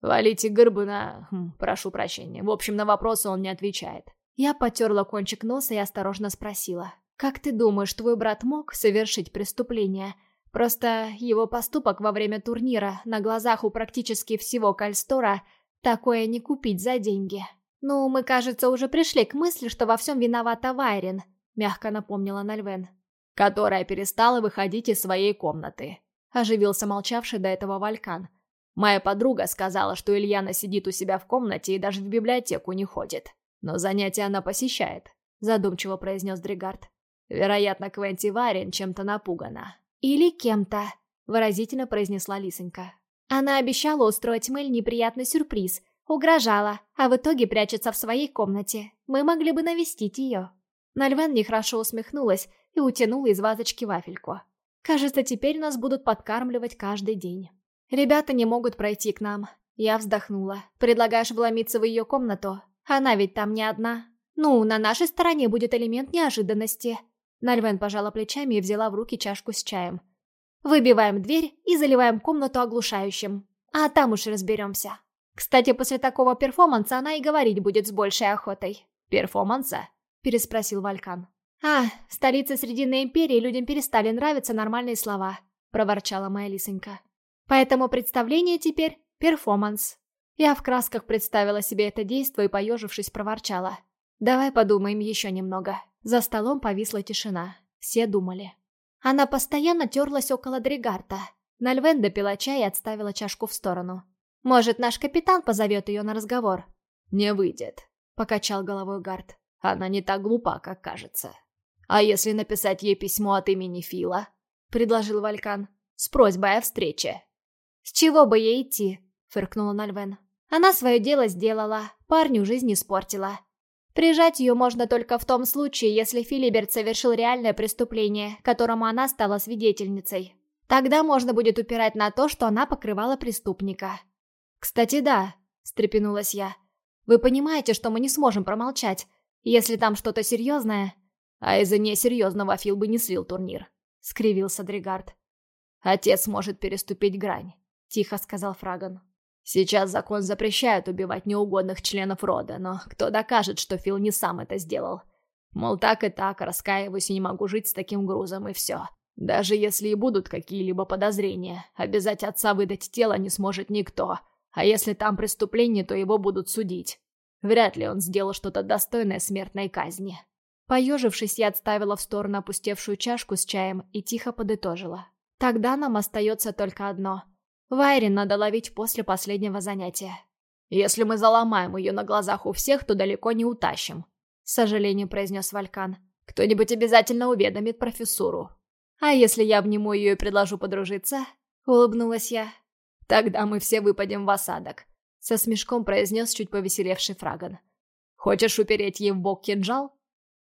Валите Горбуна... Хм, прошу прощения. В общем, на вопросы он не отвечает. Я потерла кончик носа и осторожно спросила. «Как ты думаешь, твой брат мог совершить преступление? Просто его поступок во время турнира на глазах у практически всего Кальстора такое не купить за деньги». «Ну, мы, кажется, уже пришли к мысли, что во всем виновата Вайрин», — мягко напомнила Нальвен. «Которая перестала выходить из своей комнаты», — оживился молчавший до этого Валькан. Моя подруга сказала, что Ильяна сидит у себя в комнате и даже в библиотеку не ходит. Но занятия она посещает, задумчиво произнес Дригард. Вероятно, Квенти Варин чем-то напугана. «Или кем-то», — выразительно произнесла Лисонька. Она обещала устроить Мэль неприятный сюрприз, угрожала, а в итоге прячется в своей комнате. Мы могли бы навестить ее. Нальвен нехорошо усмехнулась и утянула из вазочки вафельку. Кажется, теперь нас будут подкармливать каждый день. Ребята не могут пройти к нам. Я вздохнула. Предлагаешь вломиться в ее комнату? Она ведь там не одна. Ну, на нашей стороне будет элемент неожиданности. Нальвен пожала плечами и взяла в руки чашку с чаем. Выбиваем дверь и заливаем комнату оглушающим. А там уж разберемся. Кстати, после такого перформанса она и говорить будет с большей охотой. «Перформанса?» – переспросил Валькан. «А, в столице Срединной Империи людям перестали нравиться нормальные слова», – проворчала моя лисонька. «Поэтому представление теперь – перформанс». Я в красках представила себе это действо и, поежившись, проворчала. «Давай подумаем еще немного». За столом повисла тишина. Все думали. Она постоянно терлась около Дригарта. Нальвен допила чай и отставила чашку в сторону. «Может, наш капитан позовет ее на разговор?» «Не выйдет», — покачал головой Гард. «Она не так глупа, как кажется». «А если написать ей письмо от имени Фила?» — предложил Валькан. «С просьбой о встрече». «С чего бы ей идти?» — фыркнула Нальвен. «Она свое дело сделала, парню жизнь испортила. Прижать ее можно только в том случае, если Филиберт совершил реальное преступление, которому она стала свидетельницей. Тогда можно будет упирать на то, что она покрывала преступника. «Кстати, да», — встрепенулась я. «Вы понимаете, что мы не сможем промолчать, если там что-то серьезное?» «А из-за несерьезного Фил бы не слил турнир», — скривился Дригард. «Отец может переступить грань», — тихо сказал Фраган. Сейчас закон запрещает убивать неугодных членов рода, но кто докажет, что Фил не сам это сделал? Мол, так и так, раскаиваюсь и не могу жить с таким грузом, и все. Даже если и будут какие-либо подозрения, обязать отца выдать тело не сможет никто. А если там преступление, то его будут судить. Вряд ли он сделал что-то достойное смертной казни. Поежившись, я отставила в сторону опустевшую чашку с чаем и тихо подытожила. Тогда нам остается только одно — Вайрин надо ловить после последнего занятия. «Если мы заломаем ее на глазах у всех, то далеко не утащим», — с сожалением произнес Валькан. «Кто-нибудь обязательно уведомит профессуру». «А если я обниму ее и предложу подружиться?» — улыбнулась я. «Тогда мы все выпадем в осадок», — со смешком произнес чуть повеселевший Фраган. «Хочешь упереть ей в бок кинжал?»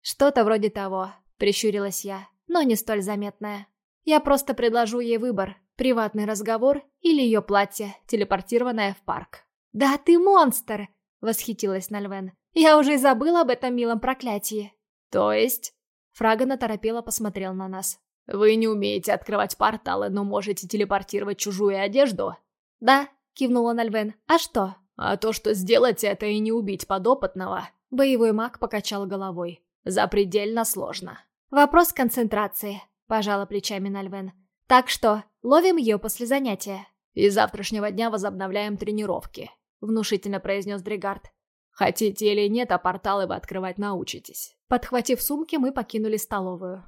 «Что-то вроде того», — прищурилась я, но не столь заметное. «Я просто предложу ей выбор, Приватный разговор или ее платье, телепортированное в парк. «Да ты монстр!» — восхитилась Нальвен. «Я уже и забыла об этом милом проклятии». «То есть?» Фрага торопело посмотрел на нас. «Вы не умеете открывать порталы, но можете телепортировать чужую одежду?» «Да», — кивнула Нальвен. «А что?» «А то, что сделать это и не убить подопытного». Боевой маг покачал головой. «Запредельно сложно». «Вопрос концентрации», — пожала плечами Нальвен. «Так что, Ловим ее после занятия. И завтрашнего дня возобновляем тренировки», — внушительно произнес Дригард. «Хотите или нет, а порталы вы открывать научитесь». Подхватив сумки, мы покинули столовую.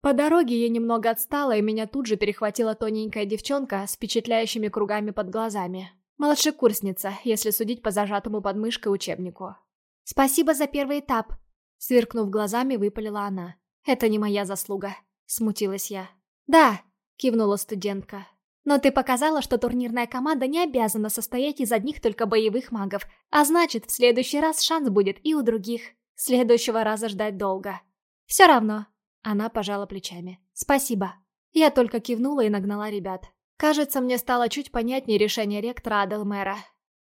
По дороге я немного отстала, и меня тут же перехватила тоненькая девчонка с впечатляющими кругами под глазами. Младшекурсница, если судить по зажатому под мышкой учебнику. «Спасибо за первый этап», — сверкнув глазами, выпалила она. «Это не моя заслуга», — смутилась я. «Да», кивнула студентка. «Но ты показала, что турнирная команда не обязана состоять из одних только боевых магов, а значит, в следующий раз шанс будет и у других. Следующего раза ждать долго. Все равно». Она пожала плечами. «Спасибо». Я только кивнула и нагнала ребят. Кажется, мне стало чуть понятнее решение ректора Аделмера.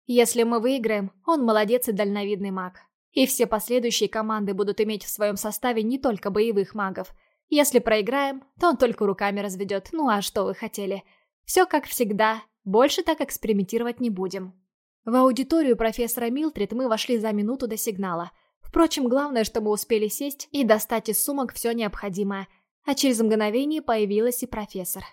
Если мы выиграем, он молодец и дальновидный маг. И все последующие команды будут иметь в своем составе не только боевых магов – если проиграем, то он только руками разведет. Ну а что вы хотели? Все как всегда. Больше так экспериментировать не будем. В аудиторию профессора Милтрид мы вошли за минуту до сигнала. Впрочем, главное, что мы успели сесть и достать из сумок все необходимое. А через мгновение появилась и профессор.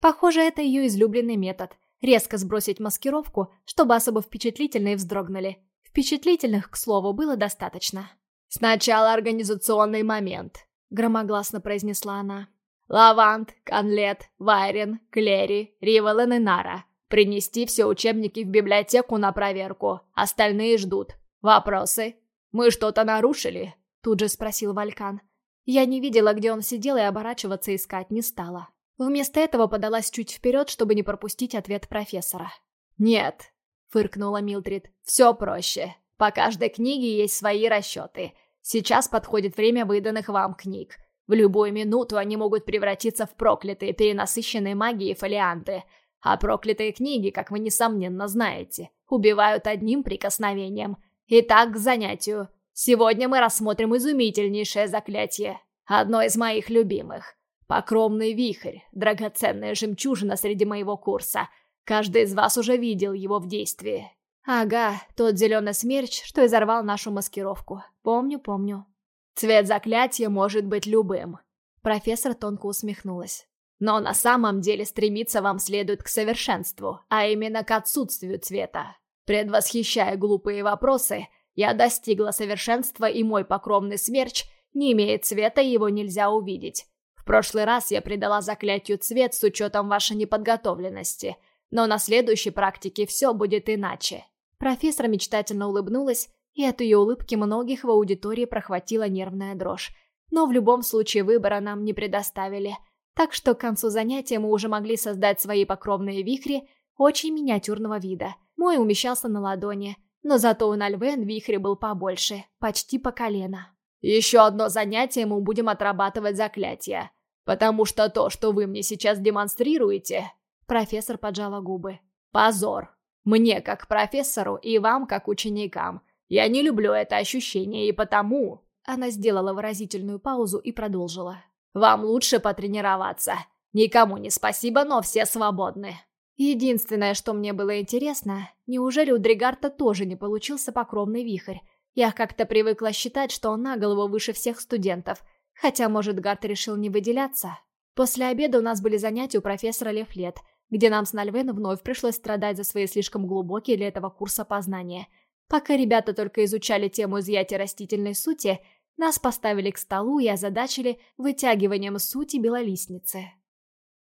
Похоже, это ее излюбленный метод. Резко сбросить маскировку, чтобы особо впечатлительные вздрогнули. Впечатлительных, к слову, было достаточно. «Сначала организационный момент», громогласно произнесла она. «Лавант, Конлет, Вайрен, Клери, Ривелен и Нара. Принести все учебники в библиотеку на проверку. Остальные ждут. Вопросы? Мы что-то нарушили?» Тут же спросил Валькан. Я не видела, где он сидел, и оборачиваться искать не стала. Вместо этого подалась чуть вперед, чтобы не пропустить ответ профессора. «Нет», — фыркнула Милдрид, — «все проще. По каждой книге есть свои расчеты. Сейчас подходит время выданных вам книг. В любую минуту они могут превратиться в проклятые, перенасыщенные магией фолианты. А проклятые книги, как вы несомненно знаете, убивают одним прикосновением. Итак, к занятию. Сегодня мы рассмотрим изумительнейшее заклятие. Одно из моих любимых. Покромный вихрь, драгоценная жемчужина среди моего курса. Каждый из вас уже видел его в действии. Ага, тот зеленый смерч, что изорвал нашу маскировку. Помню, помню. Цвет заклятия может быть любым. Профессор тонко усмехнулась. Но на самом деле стремиться вам следует к совершенству, а именно к отсутствию цвета. Предвосхищая глупые вопросы, я достигла совершенства, и мой покровный смерч не имеет цвета, его нельзя увидеть. В прошлый раз я придала заклятию цвет с учетом вашей неподготовленности, но на следующей практике все будет иначе. Профессор мечтательно улыбнулась, и от ее улыбки многих в аудитории прохватила нервная дрожь. Но в любом случае выбора нам не предоставили, так что к концу занятия мы уже могли создать свои покровные вихри очень миниатюрного вида. Мой умещался на ладони, но зато у Нальвен вихрь был побольше, почти по колено. «Еще одно занятие мы будем отрабатывать заклятия, потому что то, что вы мне сейчас демонстрируете...» Профессор поджала губы. «Позор. Мне, как профессору, и вам, как ученикам. Я не люблю это ощущение, и потому...» Она сделала выразительную паузу и продолжила. «Вам лучше потренироваться. Никому не спасибо, но все свободны». Единственное, что мне было интересно, неужели у Дригарта тоже не получился покровный вихрь? Я как-то привыкла считать, что он на голову выше всех студентов, хотя, может, Гарт решил не выделяться. После обеда у нас были занятия у профессора Лефлет, где нам с Нальвен вновь пришлось страдать за свои слишком глубокие для этого курса познания – Пока ребята только изучали тему изъятия растительной сути, нас поставили к столу и озадачили вытягиванием сути белолистницы.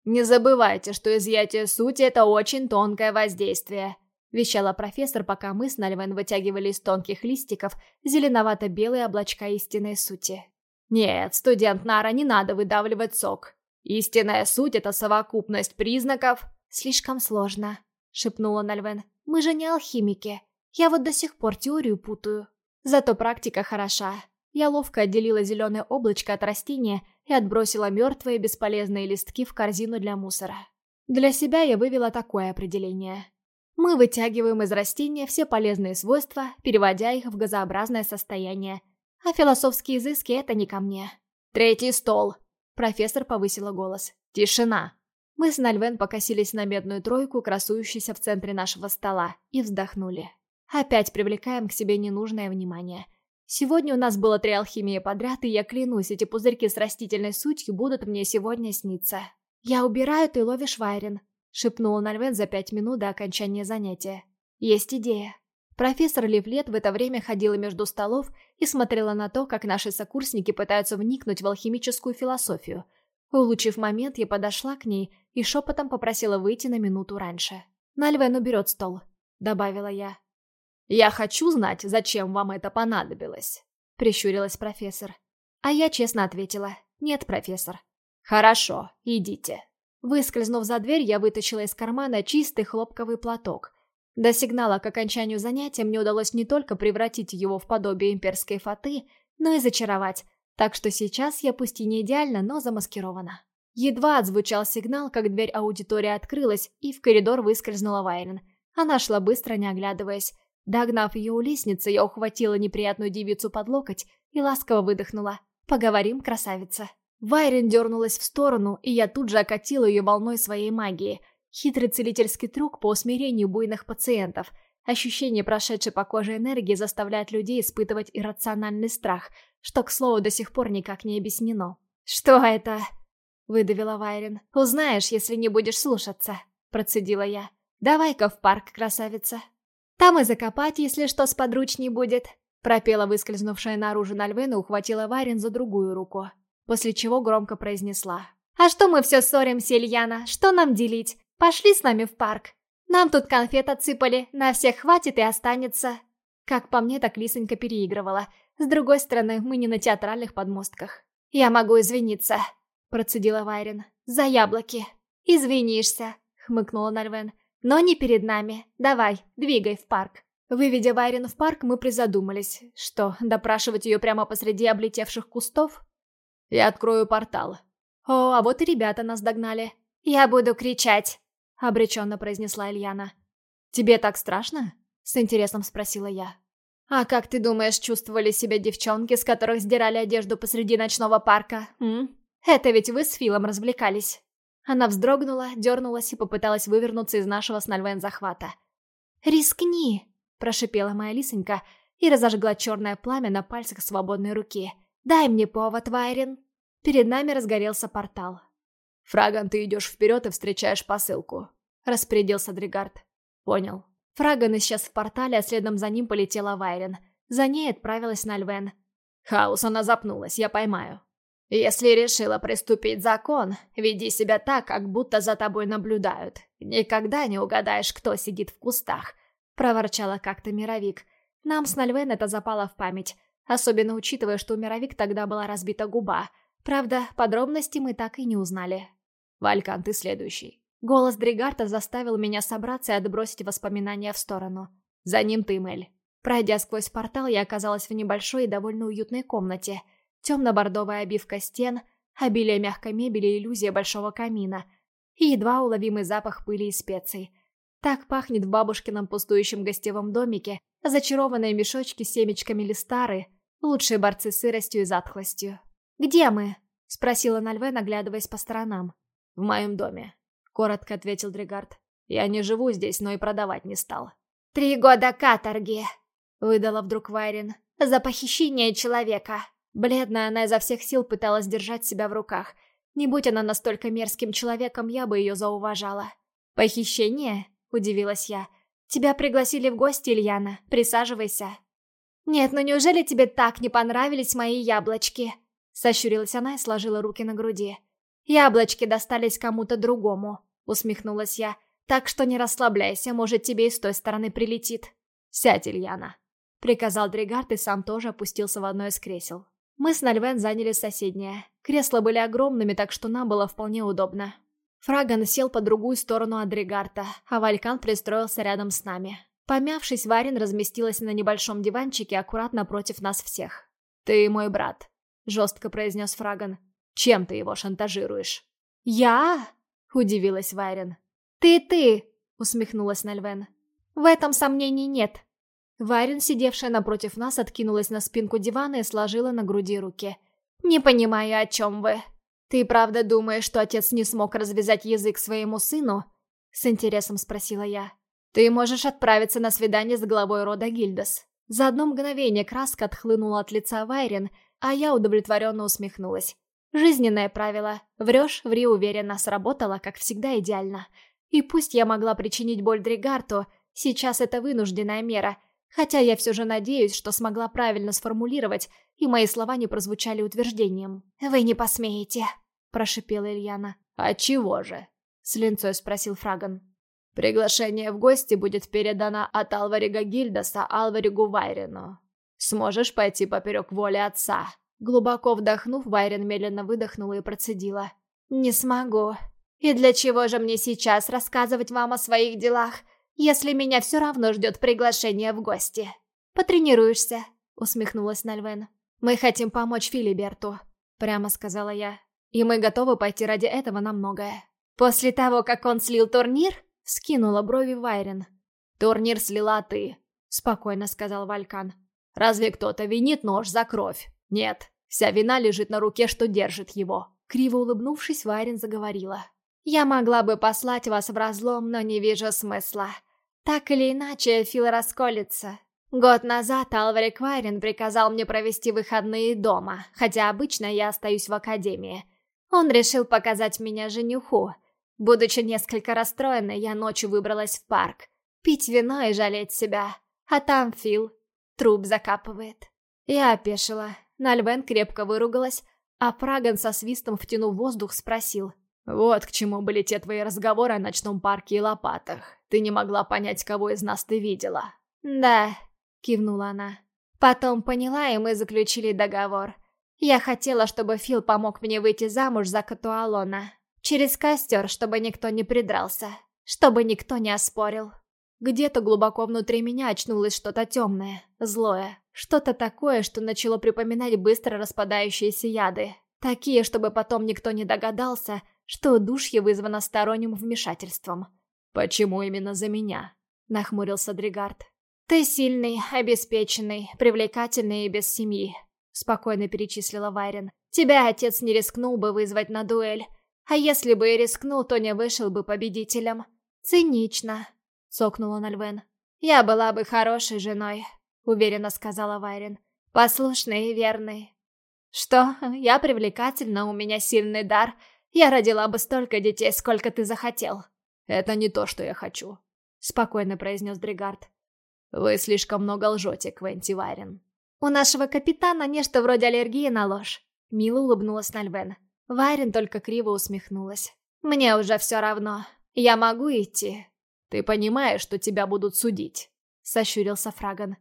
«Не забывайте, что изъятие сути — это очень тонкое воздействие», — вещала профессор, пока мы с Нальвен вытягивали из тонких листиков зеленовато-белые облачка истинной сути. «Нет, студент Нара, не надо выдавливать сок. Истинная суть — это совокупность признаков...» «Слишком сложно», — шепнула Нальвен. «Мы же не алхимики. Я вот до сих пор теорию путаю. Зато практика хороша. Я ловко отделила зеленое облачко от растения и отбросила мертвые бесполезные листки в корзину для мусора. Для себя я вывела такое определение. Мы вытягиваем из растения все полезные свойства, переводя их в газообразное состояние. А философские изыски — это не ко мне. «Третий стол!» Профессор повысила голос. «Тишина!» Мы с Нальвен покосились на медную тройку, красующуюся в центре нашего стола, и вздохнули. Опять привлекаем к себе ненужное внимание. Сегодня у нас было три алхимии подряд, и я клянусь, эти пузырьки с растительной сутью будут мне сегодня сниться. «Я убираю, ты ловишь Вайрен», — шепнула Нальвен за пять минут до окончания занятия. «Есть идея». Профессор Ливлет в это время ходила между столов и смотрела на то, как наши сокурсники пытаются вникнуть в алхимическую философию. Улучив момент, я подошла к ней и шепотом попросила выйти на минуту раньше. «Нальвен уберет стол», — добавила я. «Я хочу знать, зачем вам это понадобилось», — прищурилась профессор. А я честно ответила, «Нет, профессор». «Хорошо, идите». Выскользнув за дверь, я вытащила из кармана чистый хлопковый платок. До сигнала к окончанию занятия мне удалось не только превратить его в подобие имперской фаты, но и зачаровать, так что сейчас я пусть и не идеально, но замаскирована. Едва отзвучал сигнал, как дверь аудитории открылась, и в коридор выскользнула Вайрен. Она шла быстро, не оглядываясь. Догнав ее у лестницы, я ухватила неприятную девицу под локоть и ласково выдохнула. «Поговорим, красавица». Вайрен дернулась в сторону, и я тут же окатила ее волной своей магии. Хитрый целительский трюк по усмирению буйных пациентов. Ощущение прошедшей по коже энергии заставляет людей испытывать иррациональный страх, что, к слову, до сих пор никак не объяснено. «Что это?» — выдавила Вайрен. «Узнаешь, если не будешь слушаться», — процедила я. «Давай-ка в парк, красавица». Там и закопать, если что, сподручней будет», — пропела выскользнувшая наружу Нальвена, ухватила Варин за другую руку, после чего громко произнесла. «А что мы все ссоримся, Ильяна? Что нам делить? Пошли с нами в парк. Нам тут конфет отсыпали, на всех хватит и останется». Как по мне, так Лисонька переигрывала. С другой стороны, мы не на театральных подмостках. «Я могу извиниться», — процедила Вайрин. «За яблоки». «Извинишься», — хмыкнула Нальвен. «Но не перед нами. Давай, двигай в парк». Выведя Вайрин в парк, мы призадумались. Что, допрашивать ее прямо посреди облетевших кустов? «Я открою портал». «О, а вот и ребята нас догнали». «Я буду кричать», — обреченно произнесла Ильяна. «Тебе так страшно?» — с интересом спросила я. «А как ты думаешь, чувствовали себя девчонки, с которых сдирали одежду посреди ночного парка? М? Это ведь вы с Филом развлекались». Она вздрогнула, дернулась и попыталась вывернуться из нашего с Нальвен захвата. «Рискни!» – прошипела моя лисонька и разожгла черное пламя на пальцах свободной руки. «Дай мне повод, Вайрин!» Перед нами разгорелся портал. «Фраган, ты идешь вперед и встречаешь посылку», — распорядился Дригард. «Понял». Фраган исчез в портале, а следом за ним полетела Вайрин. За ней отправилась на Львен. «Хаос, она запнулась, я поймаю». «Если решила приступить закон, веди себя так, как будто за тобой наблюдают. Никогда не угадаешь, кто сидит в кустах», — проворчала как-то Мировик. Нам с Нальвен это запало в память, особенно учитывая, что у Мировик тогда была разбита губа. Правда, подробности мы так и не узнали. «Валькан, ты следующий». Голос Дригарта заставил меня собраться и отбросить воспоминания в сторону. «За ним ты, Мель». Пройдя сквозь портал, я оказалась в небольшой и довольно уютной комнате. Темно-бордовая обивка стен, обилие мягкой мебели и иллюзия большого камина. И едва уловимый запах пыли и специй. Так пахнет в бабушкином пустующем гостевом домике, зачарованные мешочки с семечками листары, лучшие борцы с сыростью и затхлостью. «Где мы?» — спросила Нальве, наглядываясь по сторонам. «В моем доме», — коротко ответил Дригард. «Я не живу здесь, но и продавать не стал». «Три года каторги!» — выдала вдруг Вайрин. «За похищение человека!» Бледная, она изо всех сил пыталась держать себя в руках. Не будь она настолько мерзким человеком, я бы ее зауважала. «Похищение?» — удивилась я. «Тебя пригласили в гости, Ильяна. Присаживайся». «Нет, ну неужели тебе так не понравились мои яблочки?» Сощурилась она и сложила руки на груди. «Яблочки достались кому-то другому», — усмехнулась я. «Так что не расслабляйся, может, тебе и с той стороны прилетит». «Сядь, Ильяна», — приказал Дригард и сам тоже опустился в одно из кресел. Мы с Нальвен заняли соседнее. Кресла были огромными, так что нам было вполне удобно. Фраган сел по другую сторону от Дригарта, а Валькан пристроился рядом с нами. Помявшись, Варин разместилась на небольшом диванчике аккуратно против нас всех. «Ты мой брат», — жестко произнес Фраган. Чем ты его шантажируешь?» «Я?» — удивилась Вайрен. «Ты-ты!» — усмехнулась Нальвен. «В этом сомнений нет». Вайрен, сидевшая напротив нас, откинулась на спинку дивана и сложила на груди руки. «Не понимаю, о чем вы. Ты правда думаешь, что отец не смог развязать язык своему сыну?» С интересом спросила я. «Ты можешь отправиться на свидание с главой рода Гильдас». За одно мгновение краска отхлынула от лица Вайрен, а я удовлетворенно усмехнулась. Жизненное правило. Врешь, ври уверенно, сработало, как всегда, идеально. И пусть я могла причинить боль Дригарту, сейчас это вынужденная мера, хотя я все же надеюсь, что смогла правильно сформулировать, и мои слова не прозвучали утверждением. «Вы не посмеете», — прошипела Ильяна. «А чего же?» — с линцой спросил Фраган. «Приглашение в гости будет передано от Алварига Гильдаса Алваригу Вайрину. Сможешь пойти поперек воли отца?» Глубоко вдохнув, Вайрен медленно выдохнула и процедила. «Не смогу. И для чего же мне сейчас рассказывать вам о своих делах, если меня все равно ждет приглашение в гости?» «Потренируешься», — усмехнулась Нальвен. «Мы хотим помочь Филиберту», — прямо сказала я. «И мы готовы пойти ради этого на многое». «После того, как он слил турнир?» — скинула брови Вайрен. «Турнир слила ты», — спокойно сказал Валькан. «Разве кто-то винит нож за кровь? Нет. Вся вина лежит на руке, что держит его. Криво улыбнувшись, Варин заговорила. «Я могла бы послать вас в разлом, но не вижу смысла. Так или иначе, Фил расколется. Год назад Алварик Вайрин приказал мне провести выходные дома, хотя обычно я остаюсь в академии. Он решил показать меня женюху. Будучи несколько расстроенной, я ночью выбралась в парк. Пить вино и жалеть себя. А там Фил труп закапывает. Я опешила. Нальвен крепко выругалась, а Праган со свистом втянув воздух спросил. «Вот к чему были те твои разговоры о ночном парке и лопатах. Ты не могла понять, кого из нас ты видела». «Да», — кивнула она. «Потом поняла, и мы заключили договор. Я хотела, чтобы Фил помог мне выйти замуж за Катуалона. Через костер, чтобы никто не придрался. Чтобы никто не оспорил. Где-то глубоко внутри меня очнулось что-то темное, злое. Что-то такое, что начало припоминать быстро распадающиеся яды. Такие, чтобы потом никто не догадался, что удушье вызвано сторонним вмешательством. «Почему именно за меня?» — нахмурился Дригард. «Ты сильный, обеспеченный, привлекательный и без семьи», — спокойно перечислила Вайрен. «Тебя отец не рискнул бы вызвать на дуэль. А если бы и рискнул, то не вышел бы победителем. Цинично», — цокнула Нальвен. «Я была бы хорошей женой», — уверенно сказала Вайрен. «Послушной и верной». «Что? Я привлекательна, у меня сильный дар. Я родила бы столько детей, сколько ты захотел». «Это не то, что я хочу», — спокойно произнес Дригард. «Вы слишком много лжете, Квенти Вайрен». «У нашего капитана нечто вроде аллергии на ложь», — мило улыбнулась Нальвен. Вайрен только криво усмехнулась. «Мне уже все равно. Я могу идти». «Ты понимаешь, что тебя будут судить?» — сощурился Фраган.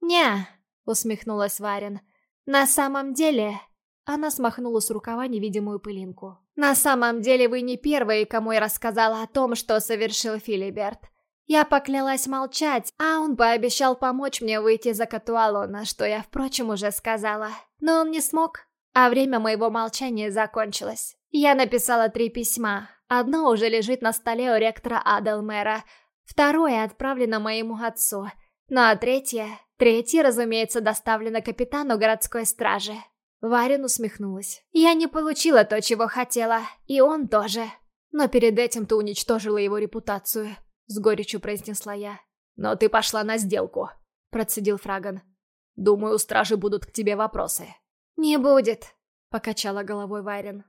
«Не», — усмехнулась Варен. «На самом деле...» Она смахнула с рукава невидимую пылинку. «На самом деле вы не первые, кому я рассказала о том, что совершил Филиберт. Я поклялась молчать, а он пообещал помочь мне выйти за Катуалона, что я, впрочем, уже сказала. Но он не смог, а время моего молчания закончилось. Я написала три письма. Одно уже лежит на столе у ректора Аделмера, второе отправлено моему отцу, ну а третье... Третье, разумеется, доставлено капитану городской стражи. Варин усмехнулась. «Я не получила то, чего хотела, и он тоже. Но перед этим ты уничтожила его репутацию», — с горечью произнесла я. «Но ты пошла на сделку», — процедил Фраган. «Думаю, у стражи будут к тебе вопросы». «Не будет», — покачала головой Варин.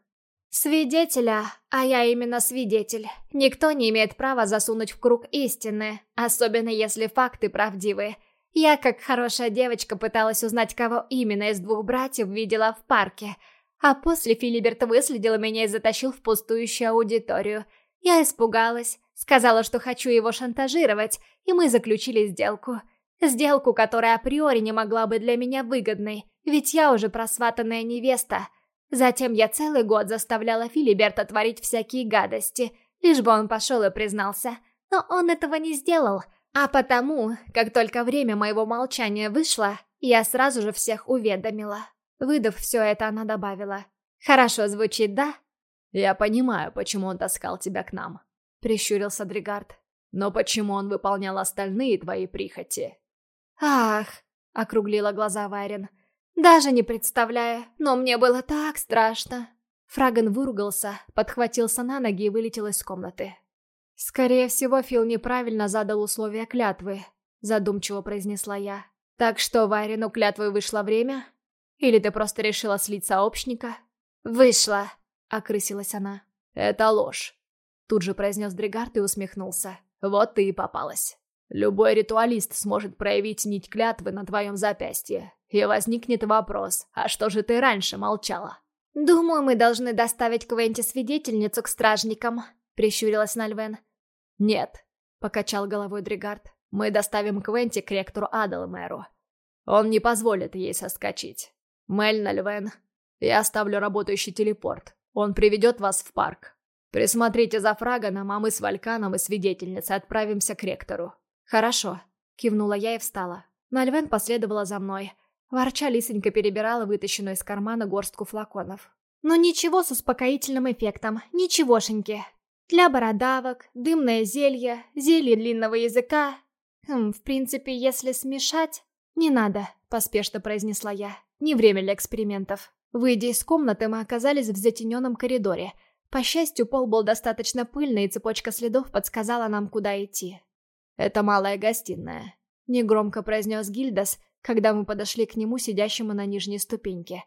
«Свидетеля, а я именно свидетель, никто не имеет права засунуть в круг истины, особенно если факты правдивы. Я, как хорошая девочка, пыталась узнать, кого именно из двух братьев видела в парке. А после Филиберт выследил меня и затащил в пустующую аудиторию. Я испугалась, сказала, что хочу его шантажировать, и мы заключили сделку. Сделку, которая априори не могла быть для меня выгодной, ведь я уже просватанная невеста. Затем я целый год заставляла Филиберта творить всякие гадости, лишь бы он пошел и признался. Но он этого не сделал — а потому, как только время моего молчания вышло, я сразу же всех уведомила. Выдав все это, она добавила. «Хорошо звучит, да?» «Я понимаю, почему он таскал тебя к нам», — прищурился Дригард. «Но почему он выполнял остальные твои прихоти?» «Ах!» — округлила глаза Вайрен. «Даже не представляю, но мне было так страшно!» Фраган выругался, подхватился на ноги и вылетел из комнаты. «Скорее всего, Фил неправильно задал условия клятвы», — задумчиво произнесла я. «Так что, Вайрину клятвы вышло время? Или ты просто решила слить сообщника?» «Вышло», — окрысилась она. «Это ложь», — тут же произнес Дригард и усмехнулся. «Вот ты и попалась. Любой ритуалист сможет проявить нить клятвы на твоем запястье. И возникнет вопрос, а что же ты раньше молчала?» «Думаю, мы должны доставить Квенти свидетельницу к стражникам», — прищурилась Нальвен. «Нет», — покачал головой Дригард. «Мы доставим Квенти к ректору Адалмеру. Он не позволит ей соскочить. Мель Нальвен, я оставлю работающий телепорт. Он приведет вас в парк. Присмотрите за Фраганом, а мы с Вальканом и свидетельницей отправимся к ректору». «Хорошо», — кивнула я и встала. Нальвен последовала за мной. Ворча лисонька перебирала вытащенную из кармана горстку флаконов. «Ну ничего с успокоительным эффектом, ничегошеньки. Для бородавок, дымное зелье, зелье длинного языка. Хм, в принципе, если смешать... «Не надо», — поспешно произнесла я. «Не время для экспериментов». Выйдя из комнаты, мы оказались в затененном коридоре. По счастью, пол был достаточно пыльный, и цепочка следов подсказала нам, куда идти. «Это малая гостиная», — негромко произнес Гильдас, когда мы подошли к нему, сидящему на нижней ступеньке.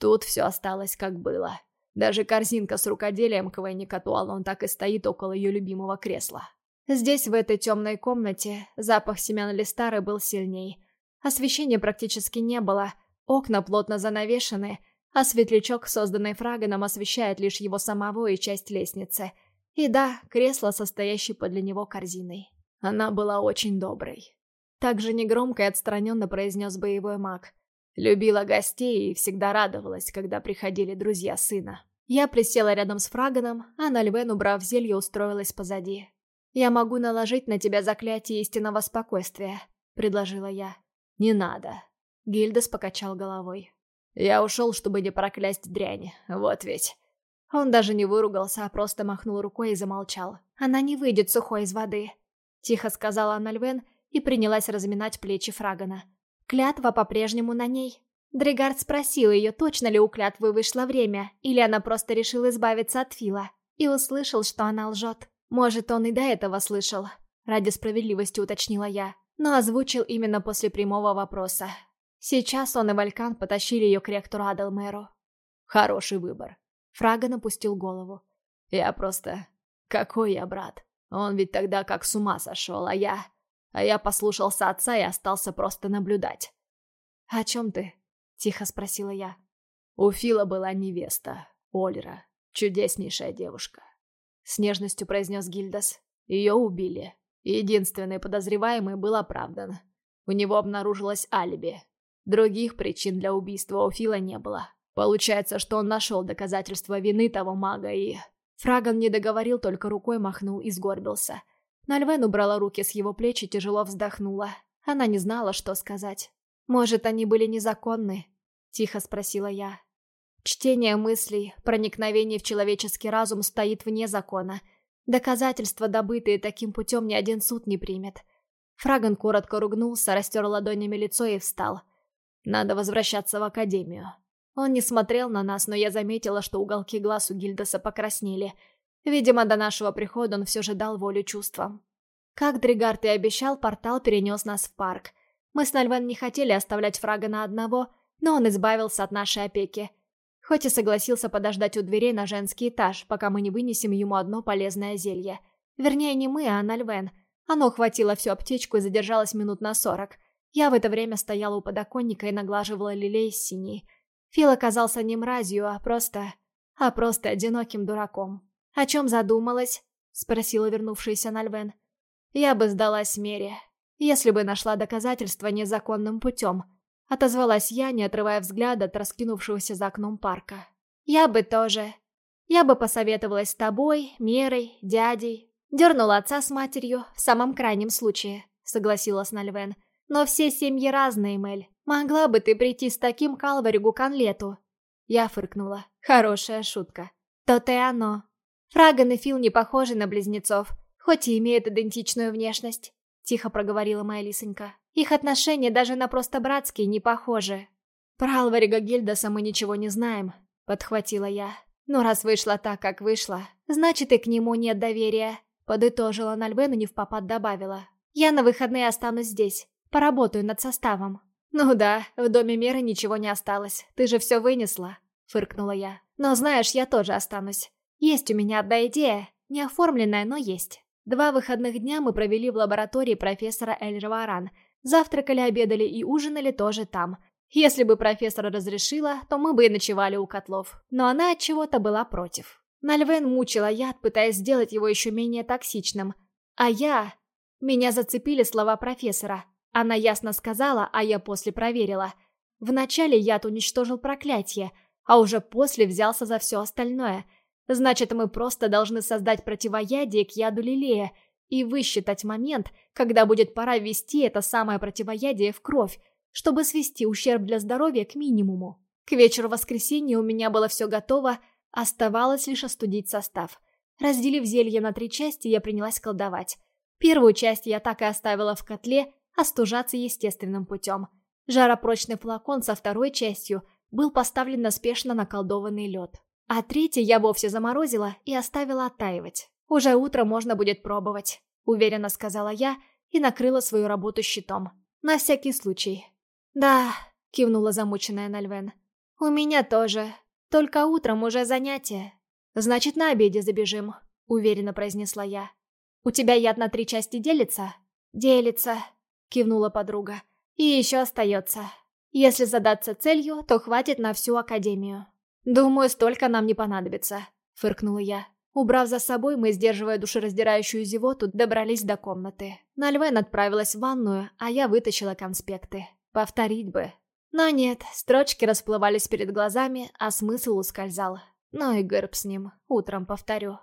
Тут все осталось как было. Даже корзинка с рукоделием Квенни он так и стоит около ее любимого кресла. Здесь, в этой темной комнате, запах семян Листары был сильней. Освещения практически не было, окна плотно занавешены, а светлячок, созданный Фраганом, освещает лишь его самого и часть лестницы. И да, кресло, состоящее подле него корзиной. Она была очень доброй. Так же негромко и отстраненно произнес боевой маг. Любила гостей и всегда радовалась, когда приходили друзья сына. Я присела рядом с Фраганом, а Нальвен, убрав зелье, устроилась позади. «Я могу наложить на тебя заклятие истинного спокойствия», — предложила я. «Не надо». Гильдас покачал головой. «Я ушел, чтобы не проклясть дрянь, вот ведь». Он даже не выругался, а просто махнул рукой и замолчал. «Она не выйдет сухой из воды», — тихо сказала Нальвен и принялась разминать плечи Фрагана. Клятва по-прежнему на ней. Дригард спросил ее, точно ли у клятвы вышло время, или она просто решила избавиться от Фила, и услышал, что она лжет. Может, он и до этого слышал. Ради справедливости уточнила я, но озвучил именно после прямого вопроса. Сейчас он и Валькан потащили ее к ректору Аделмеру. Хороший выбор. Фрага напустил голову. Я просто... Какой я брат? Он ведь тогда как с ума сошел, а я... А я послушался отца и остался просто наблюдать. «О чем ты?» — тихо спросила я. У Фила была невеста, Ольра, чудеснейшая девушка. С нежностью произнес Гильдас. Ее убили. Единственный подозреваемый был оправдан. У него обнаружилось алиби. Других причин для убийства у Фила не было. Получается, что он нашел доказательства вины того мага и... Фраган не договорил, только рукой махнул и сгорбился. Нальвен убрала руки с его плеч и тяжело вздохнула. Она не знала, что сказать. «Может, они были незаконны?» — тихо спросила я. Чтение мыслей, проникновение в человеческий разум стоит вне закона. Доказательства, добытые таким путем, ни один суд не примет. Фраган коротко ругнулся, растер ладонями лицо и встал. «Надо возвращаться в академию». Он не смотрел на нас, но я заметила, что уголки глаз у Гильдаса покраснели — Видимо, до нашего прихода он все же дал волю чувствам. Как Дригард и обещал, портал перенес нас в парк. Мы с Нальвен не хотели оставлять Фрага на одного, но он избавился от нашей опеки. Хоть и согласился подождать у дверей на женский этаж, пока мы не вынесем ему одно полезное зелье. Вернее, не мы, а Нальвен. Оно хватило всю аптечку и задержалось минут на сорок. Я в это время стояла у подоконника и наглаживала лилей с синей. Фил оказался не мразью, а просто... а просто одиноким дураком. «О чем задумалась?» — спросила вернувшаяся Нальвен. «Я бы сдалась Мере, если бы нашла доказательства незаконным путем», — отозвалась я, не отрывая взгляда от раскинувшегося за окном парка. «Я бы тоже. Я бы посоветовалась с тобой, Мерой, дядей. Дернула отца с матерью, в самом крайнем случае», — согласилась Нальвен. «Но все семьи разные, Мель. Могла бы ты прийти с таким к Конлету?» Я фыркнула. «Хорошая шутка». «То-то и оно», Фраган и Фил не похожи на близнецов, хоть и имеют идентичную внешность», — тихо проговорила моя лисонька. «Их отношения даже на просто братские не похожи». «Про Алварига Гильдаса мы ничего не знаем», — подхватила я. «Но раз вышло так, как вышло, значит и к нему нет доверия», — подытожила Нальвен и не в попад добавила. «Я на выходные останусь здесь, поработаю над составом». «Ну да, в доме меры ничего не осталось, ты же все вынесла», — фыркнула я. «Но знаешь, я тоже останусь. Есть у меня одна идея, не оформленная, но есть. Два выходных дня мы провели в лаборатории профессора Эль-Раваран. Завтракали, обедали и ужинали тоже там. Если бы профессор разрешила, то мы бы и ночевали у котлов. Но она от чего-то была против. Нальвен мучила яд, пытаясь сделать его еще менее токсичным. А я... Меня зацепили слова профессора. Она ясно сказала, а я после проверила. Вначале яд уничтожил проклятие, а уже после взялся за все остальное — Значит, мы просто должны создать противоядие к яду Лилея и высчитать момент, когда будет пора ввести это самое противоядие в кровь, чтобы свести ущерб для здоровья к минимуму. К вечеру воскресенья у меня было все готово, оставалось лишь остудить состав. Разделив зелье на три части, я принялась колдовать. Первую часть я так и оставила в котле, остужаться естественным путем. Жаропрочный флакон со второй частью был поставлен на спешно наколдованный лед. А третий я вовсе заморозила и оставила оттаивать. Уже утром можно будет пробовать, уверенно сказала я и накрыла свою работу щитом. На всякий случай. Да, кивнула замученная Нальвен. У меня тоже. Только утром уже занятие. Значит, на обеде забежим, уверенно произнесла я. У тебя яд на три части делится? Делится, кивнула подруга. И еще остается. Если задаться целью, то хватит на всю академию. «Думаю, столько нам не понадобится», — фыркнула я. Убрав за собой, мы, сдерживая душераздирающую зевоту, добрались до комнаты. Нальвен отправилась в ванную, а я вытащила конспекты. Повторить бы. Но нет, строчки расплывались перед глазами, а смысл ускользал. Ну и герб с ним, утром повторю.